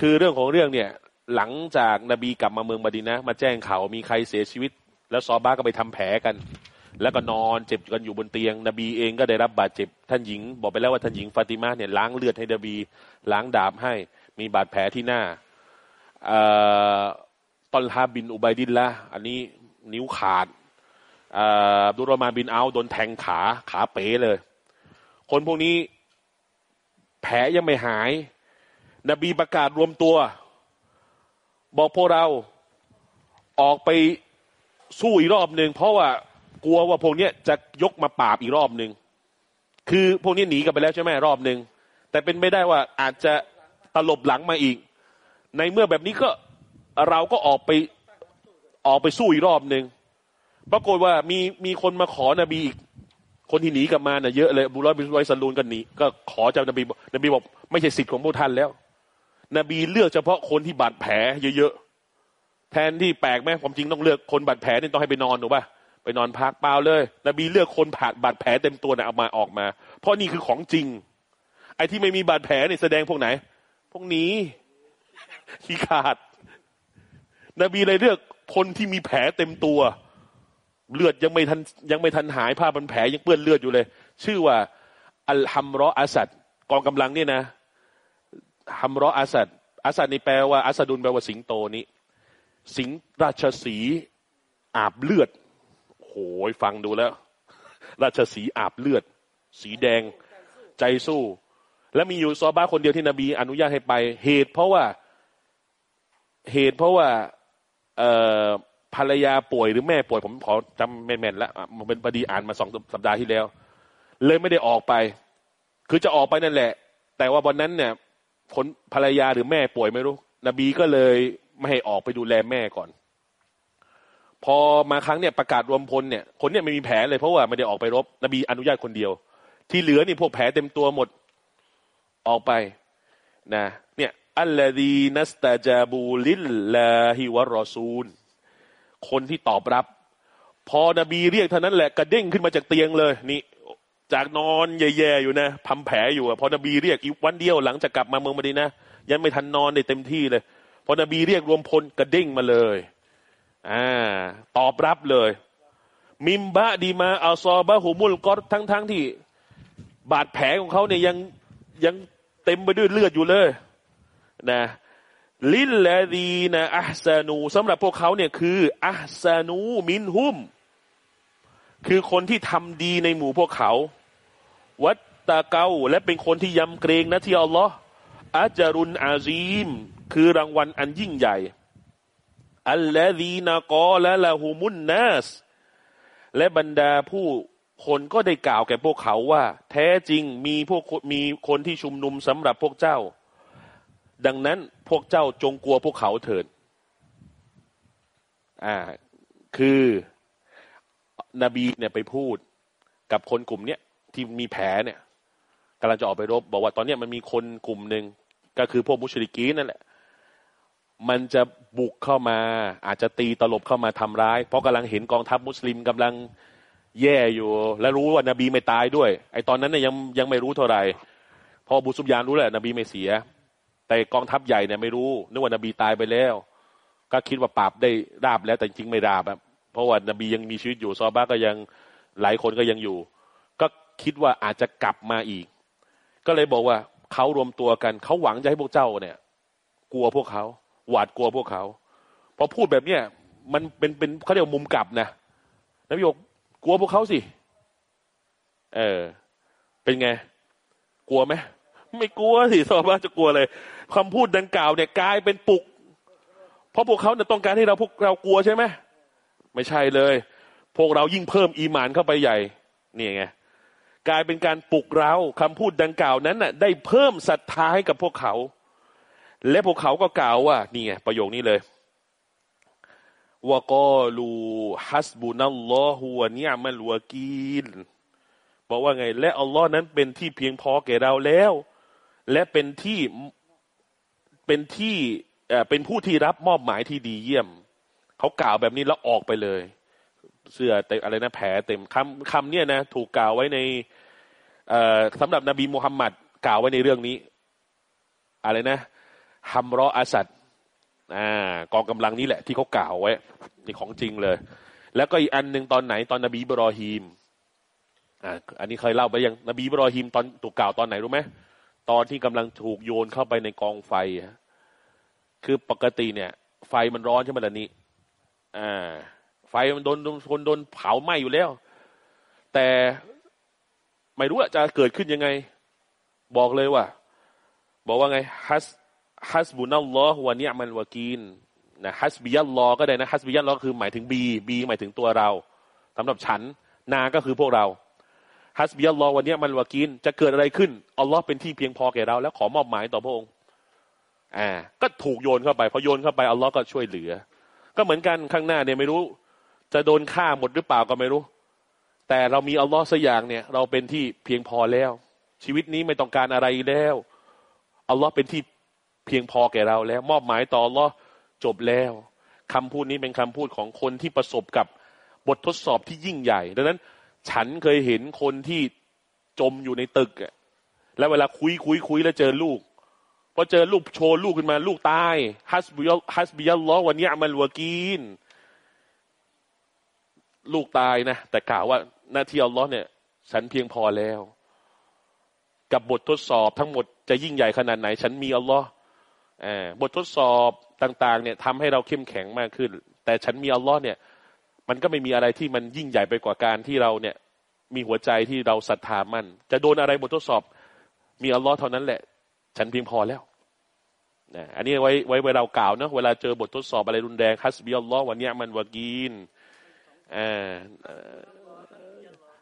S1: คือเรื่องของเรื่องเนี่ย หลังจากนบีกลับมาเมืองมดีนะ มาแจ้งข่าวมีใครเสียชีวิต แล้วซอบ้าก็ไปทำแผลกัน แล้วก็นอนเจ็บกันอยู่บนเตียง นบีเองก็ได้รับบาดเจ็บ ท่านหญิง บอกไปแล้วว่าท่านหญิงฟาติมาเนี่ยล้างเลือดให้นบีล้างดาบให้ มีบาดแผลที่หน้าตอลฮาบินอุบัยดินละอันนี้นิ้วขาด ดุรมาบินเอาโดนแทงขาขาเป๋เลย คนพวกนี้แผลยังไม่หาย นบีประกาศรวมตัว บอกพวกเราออกไปสู้อีกรอบหนึ่งเพราะว่ากลัวว่าพวกนี้จะยกมาปราบอีกรอบหนึ่งคือพวกนี้หนีกันไปแล้วใช่ไหมรอบหนึ่งแต่เป็นไม่ได้ว่าอาจจะตลบหลังมาอีก ในเมื่อแบบนี้ก็เราก็ออกไปออกไปสู้อีกรอบหนึ่ง ปรากฏว่ามีมีคนมาขอนบีอีกคนที่หนีกลับมาเนี่ยเยอะเลยบุรอยบินไวซันลูนกันหนีก็ขอจากนบีนบีบอกไม่ใช่สิทธิ์ของพวกท่านแล้ว นบีเลือกเฉพาะคนที่บาดแผลเยอะๆแทนที่แปลกไหมความจริงต้องเลือกคนบาดแผลนี่ต้องให้ไปนอนถูกป่ะไปนอนพักเปล่าเลย นบีเลือกคนผ่าบาดแผลเต็มตัวนี่ยเอามาออกมา เพราะนี่คือของจริง ไอ้ที่ไม่มีบาดแผลเนี่ยแสดงพวกไหน พวกนี้ขี้ขาด นบีเลยเลือกคนที่มีแผลเต็มตัว เลือดยังไม่ทันยังไม่ทันหายผ้าพันแผลยังเปื้อนเลือดอยู่เลย ชื่อว่า อัลฮัมรออาสัดกองกำลังเนี่ยนะฮัมรออาสัดอาสัดนี่แปลว่าอาสดุลแปลว่าสิงโตนี้ สิงราชสีอาบเลือดโหยฟังดูแล้ว ราชสีอาบเลือด สีแดง ใจสู้ และมีอยู่ซอบ้าคนเดียวที่นบี อนุญาตให้ไป เหตุเพราะว่า เหตุเพราะว่า เอ่อ ภรรยาป่วยหรือแม่ป่วยผมขอจำแม่นๆแล้วมันเป็นพอดีอ่านมาสองสัปดาห์ที่แล้ว เลยไม่ได้ออกไป คือจะออกไปนั่นแหละ แต่ว่าวันนั้นเนี่ยคนภรรยาหรือแม่ป่วยไม่รู้ นบีก็เลยไม่ให้ออกไปดูแลแม่ก่อน พอมาครั้งเนี่ยประกาศรวมพลเนี่ย คนเนี่ยไม่มีแผลเลยเพราะว่าไม่ได้ออกไปรบ นบีอนุญาตคนเดียว ที่เหลือนี่พวกแผลเต็มตัวหมดออกไปนะ เนี่ยอัลลดีนัสตาจาบูลิลลาฮิวะรอซูล คนที่ตอบรับ พอนบีเรียกเท่านั้นแหละกระเด้งขึ้นมาจากเตียงเลยนี่จากนอนแย่ๆอยู่นะทำแผลอยู่อะพอนบีเรียกอีกวันเดียวหลังจากกลับมาเมืองมดีนะยังไม่ทันนอนได้เต็มที่เลย พอนบีเรียกรวมพลกระเด้งมาเลยอ่าตอบรับเลย มิมบะดีมาอัลซอบะหูมุลกอทั้งๆทที่ บาดแผลของเขาเนี่ยยังยังเต็มไปด้วยเลือดอยู่เลย นะ ลิลลาดีนะอัซานูสำหรับพวกเขาเนี่ยคืออัซานูมินหุม คือคนที่ทำดีในหมู่พวกเขา วัตตะเกาและเป็นคนที่ยำเกรงนะที่อัลลอฮ์อัจรุนอาซีม คือรางวัลอันยิ่งใหญ่อัลลอฮีนากอและละหูมุนนัสและบรรดาผู้คนก็ได้กล่าวแก่พวกเขาว่า แท้จริงมีพวกมีคนที่ชุมนุมสำหรับพวกเจ้า ดังนั้นพวกเจ้าจงกลัวพวกเขาเถิดอ่า คือนบีเนี่ยไปพูดกับคนกลุ่มเนี้ยที่มีแผลเนี่ยกำลังจะออกไปรบ บอกว่าตอนเนี้ยมันมีคนกลุ่มหนึ่งก็คือพวกมุชริกีนั่นแหละ มันจะบุกเข้ามา อาจจะตีตลบเข้ามาทำร้าย เพราะกำลังเห็นกองทัพมุสลิมกำลังแย่อยู่ และรู้ว่านบีไม่ตายด้วย ไอ้ตอนนั้นเนี่ยยังยังไม่รู้เท่าไหร่พอบุสุบยานรู้แหละนบีไม่เสีย แต่กองทัพใหญ่เนี่ยไม่รู้นึกว่านบีตายไปแล้ว ก็คิดว่าปราบได้ราบแล้วแต่จริงไม่ราบเพราะว่านบียังมีชีวิตอยู่ซอบ้าก็ยังหลายคนก็ยังอยู่ ก็คิดว่าอาจจะกลับมาอีก ก็เลยบอกว่าเขารวมตัวกันเขาหวังจะให้พวกเจ้าเนี่ย กลัวพวกเขาหวาดกลัวพวกเขาพอพูดแบบเนี้ยมันเป็นเป็นเขาเรียกมุมกลับนะนบีบอกกลัวพวกเขาสิ เออ เป็นไง กลัวไหมไม่กลัวสิซอบ้าจะกลัวเลย คำพูดดังกล่าวเนี่ยกลายเป็นปุก เพราะพวกเขาเนี่ยต้องการให้เราพวกเรากลัวใช่ไหมไม่ใช่เลย พวกเรายิ่งเพิ่มอีหมานเข้าไปใหญ่นี่ไงกลายเป็นการปลุกเราคำพูดดังกล่าวนั้นน่ะได้เพิ่มศรัทธาให้กับพวกเขา และพวกเขาก็กล่าวว่านี่ไงประโยคนี้เลยวกอลูฮัสบุนัลลอฮุวะนิยมัลวะกีนบอกว่าไง และอัลลอฮ์นั้นเป็นที่เพียงพอแก่เราแล้ว และเป็นที่ เป็นที่เป็นผู้ที่รับมอบหมายที่ดีเยี่ยม เขากล่าวแบบนี้แล้วออกไปเลย เสื้อเต็มอะไรนะแผลเต็มคำคำเนี่ยนะถูกกล่าวไว้ในสำหรับนบีมุฮัมมัดกล่าวไว้ในเรื่องนี้ อะไรนะฮัมรออาสัดอ่ากองกำลังนี้แหละ ที่เขากล่าวไว้นี่ของจริงเลย แล้วก็อีกอันหนึ่งตอนไหนตอนนบีบรอฮีมอ่าอันนี้เคยเล่าไปยังนบีบรอฮีมตอนถูกกล่าวตอนไหนรู้ไหม ตอนที่กำลังถูกโยนเข้าไปในกองไฟคือปกติเนี่ย ไฟมันร้อนใช่ไหมล่ะนี้อ่า ไฟมันโดนคนโดนเผาไหม้อยู่แล้ว แต่ไม่รู้จะเกิดขึ้นยังไง บอกเลยว่า บอกว่าไงฮัสฮัสบุนัลลอฮ์วะเนียมันวะกีนนะฮัสบิยัลลอก็ได้นะฮัสบิยัลลอคือหมายถึงบีบีหมายถึงตัวเราสำหรับฉัน นาก็คือพวกเรา ฮัสบิยัลลอวันนี้มันวากินจะเกิดอะไรขึ้นอัลลอฮ์เป็นที่เพียงพอแก่เราแล้วขอมอบหมายต่อพระองค์อ่า ก็ถูกโยนเข้าไปพอโยนเข้าไปอัลลอฮ์ก็ช่วยเหลือ ก็เหมือนกันข้างหน้าเนี่ยไม่รู้ จะโดนฆ่าหมดหรือเปล่าก็ไม่รู้ แต่เรามีอัลลอฮ์สักอย่างเนี่ย เราเป็นที่เพียงพอแล้ว ชีวิตนี้ไม่ต้องการอะไรแล้วอัลลอฮ์เป็นที่เพียงพอแก่เราแล้ว มอบหมายต่ออัลลอฮ์จบแล้วคำพูดนี้เป็นคำพูดของคนที่ประสบกับบททดสอบที่ยิ่งใหญ่ ดังนั้น ฉันเคยเห็นคนที่จมอยู่ในตึกอะแล้วเวลาคุยคุยคุยแล้วเจอลูกพอเจอลูกโชว์ลูกขึ้นมาลูกตายฮัสบิยฮัสบิยัลลอวันนี้มันวกีนลูกตายนะ แต่กล่าวว่าหน้าที่อัลลอฮ์เนี่ยฉันเพียงพอแล้ว กับบททดสอบทั้งหมดจะยิ่งใหญ่ขนาดไหน ฉันมีอัลลอฮ์บททดสอบต่าง ๆ เนี่ยทำให้เราเข้มแข็งมากขึ้น แต่ฉันมีอัลลอฮ์เนี่ย มันก็ไม่มีอะไรที่มันยิ่งใหญ่ไปกว่าการที่เราเนี่ยมีหัวใจที่เราศรัทธามันจะโดนอะไรบททดสอบ มีอัลลอฮ์เท่านั้นแหละ ฉันเพียงพอแล้วนะอันนี้ไว้ไว้เวลาเก่าเนะเวลาเจอบททดสอบอะไรรุนแรงฮัสบิอัลลอฮ์วันนี้มันวากีน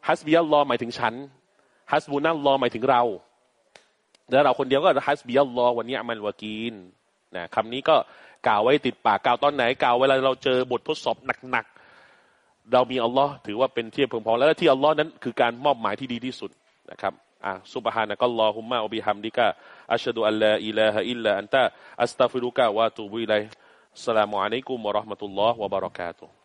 S1: ฮัสบิอัลลอฮ์หมายถึงฉันฮัสบูนัลลอฮ์หมายถึงเรา แล้วเราคนเดียวก็حسبي الله ونعم الوكيل นะคำนี้ก็กล่าวไว้ติดปากกล่าวตอนไหนกล่าวเวลาเราเจอบททดสอบหนัก เรามีอัลลอฮ์ถือว่าเป็นเทียบเพียงพอแล้วที่อัลลอฮ์นั้นคือการมอบหมายที่ดีที่สุดนะครับسبحانك اللهم وبحمدك أشهد أن لا إله إلا أنت أستغفرك وأتوب إليك السلام عليكم ورحمة الله وبركاته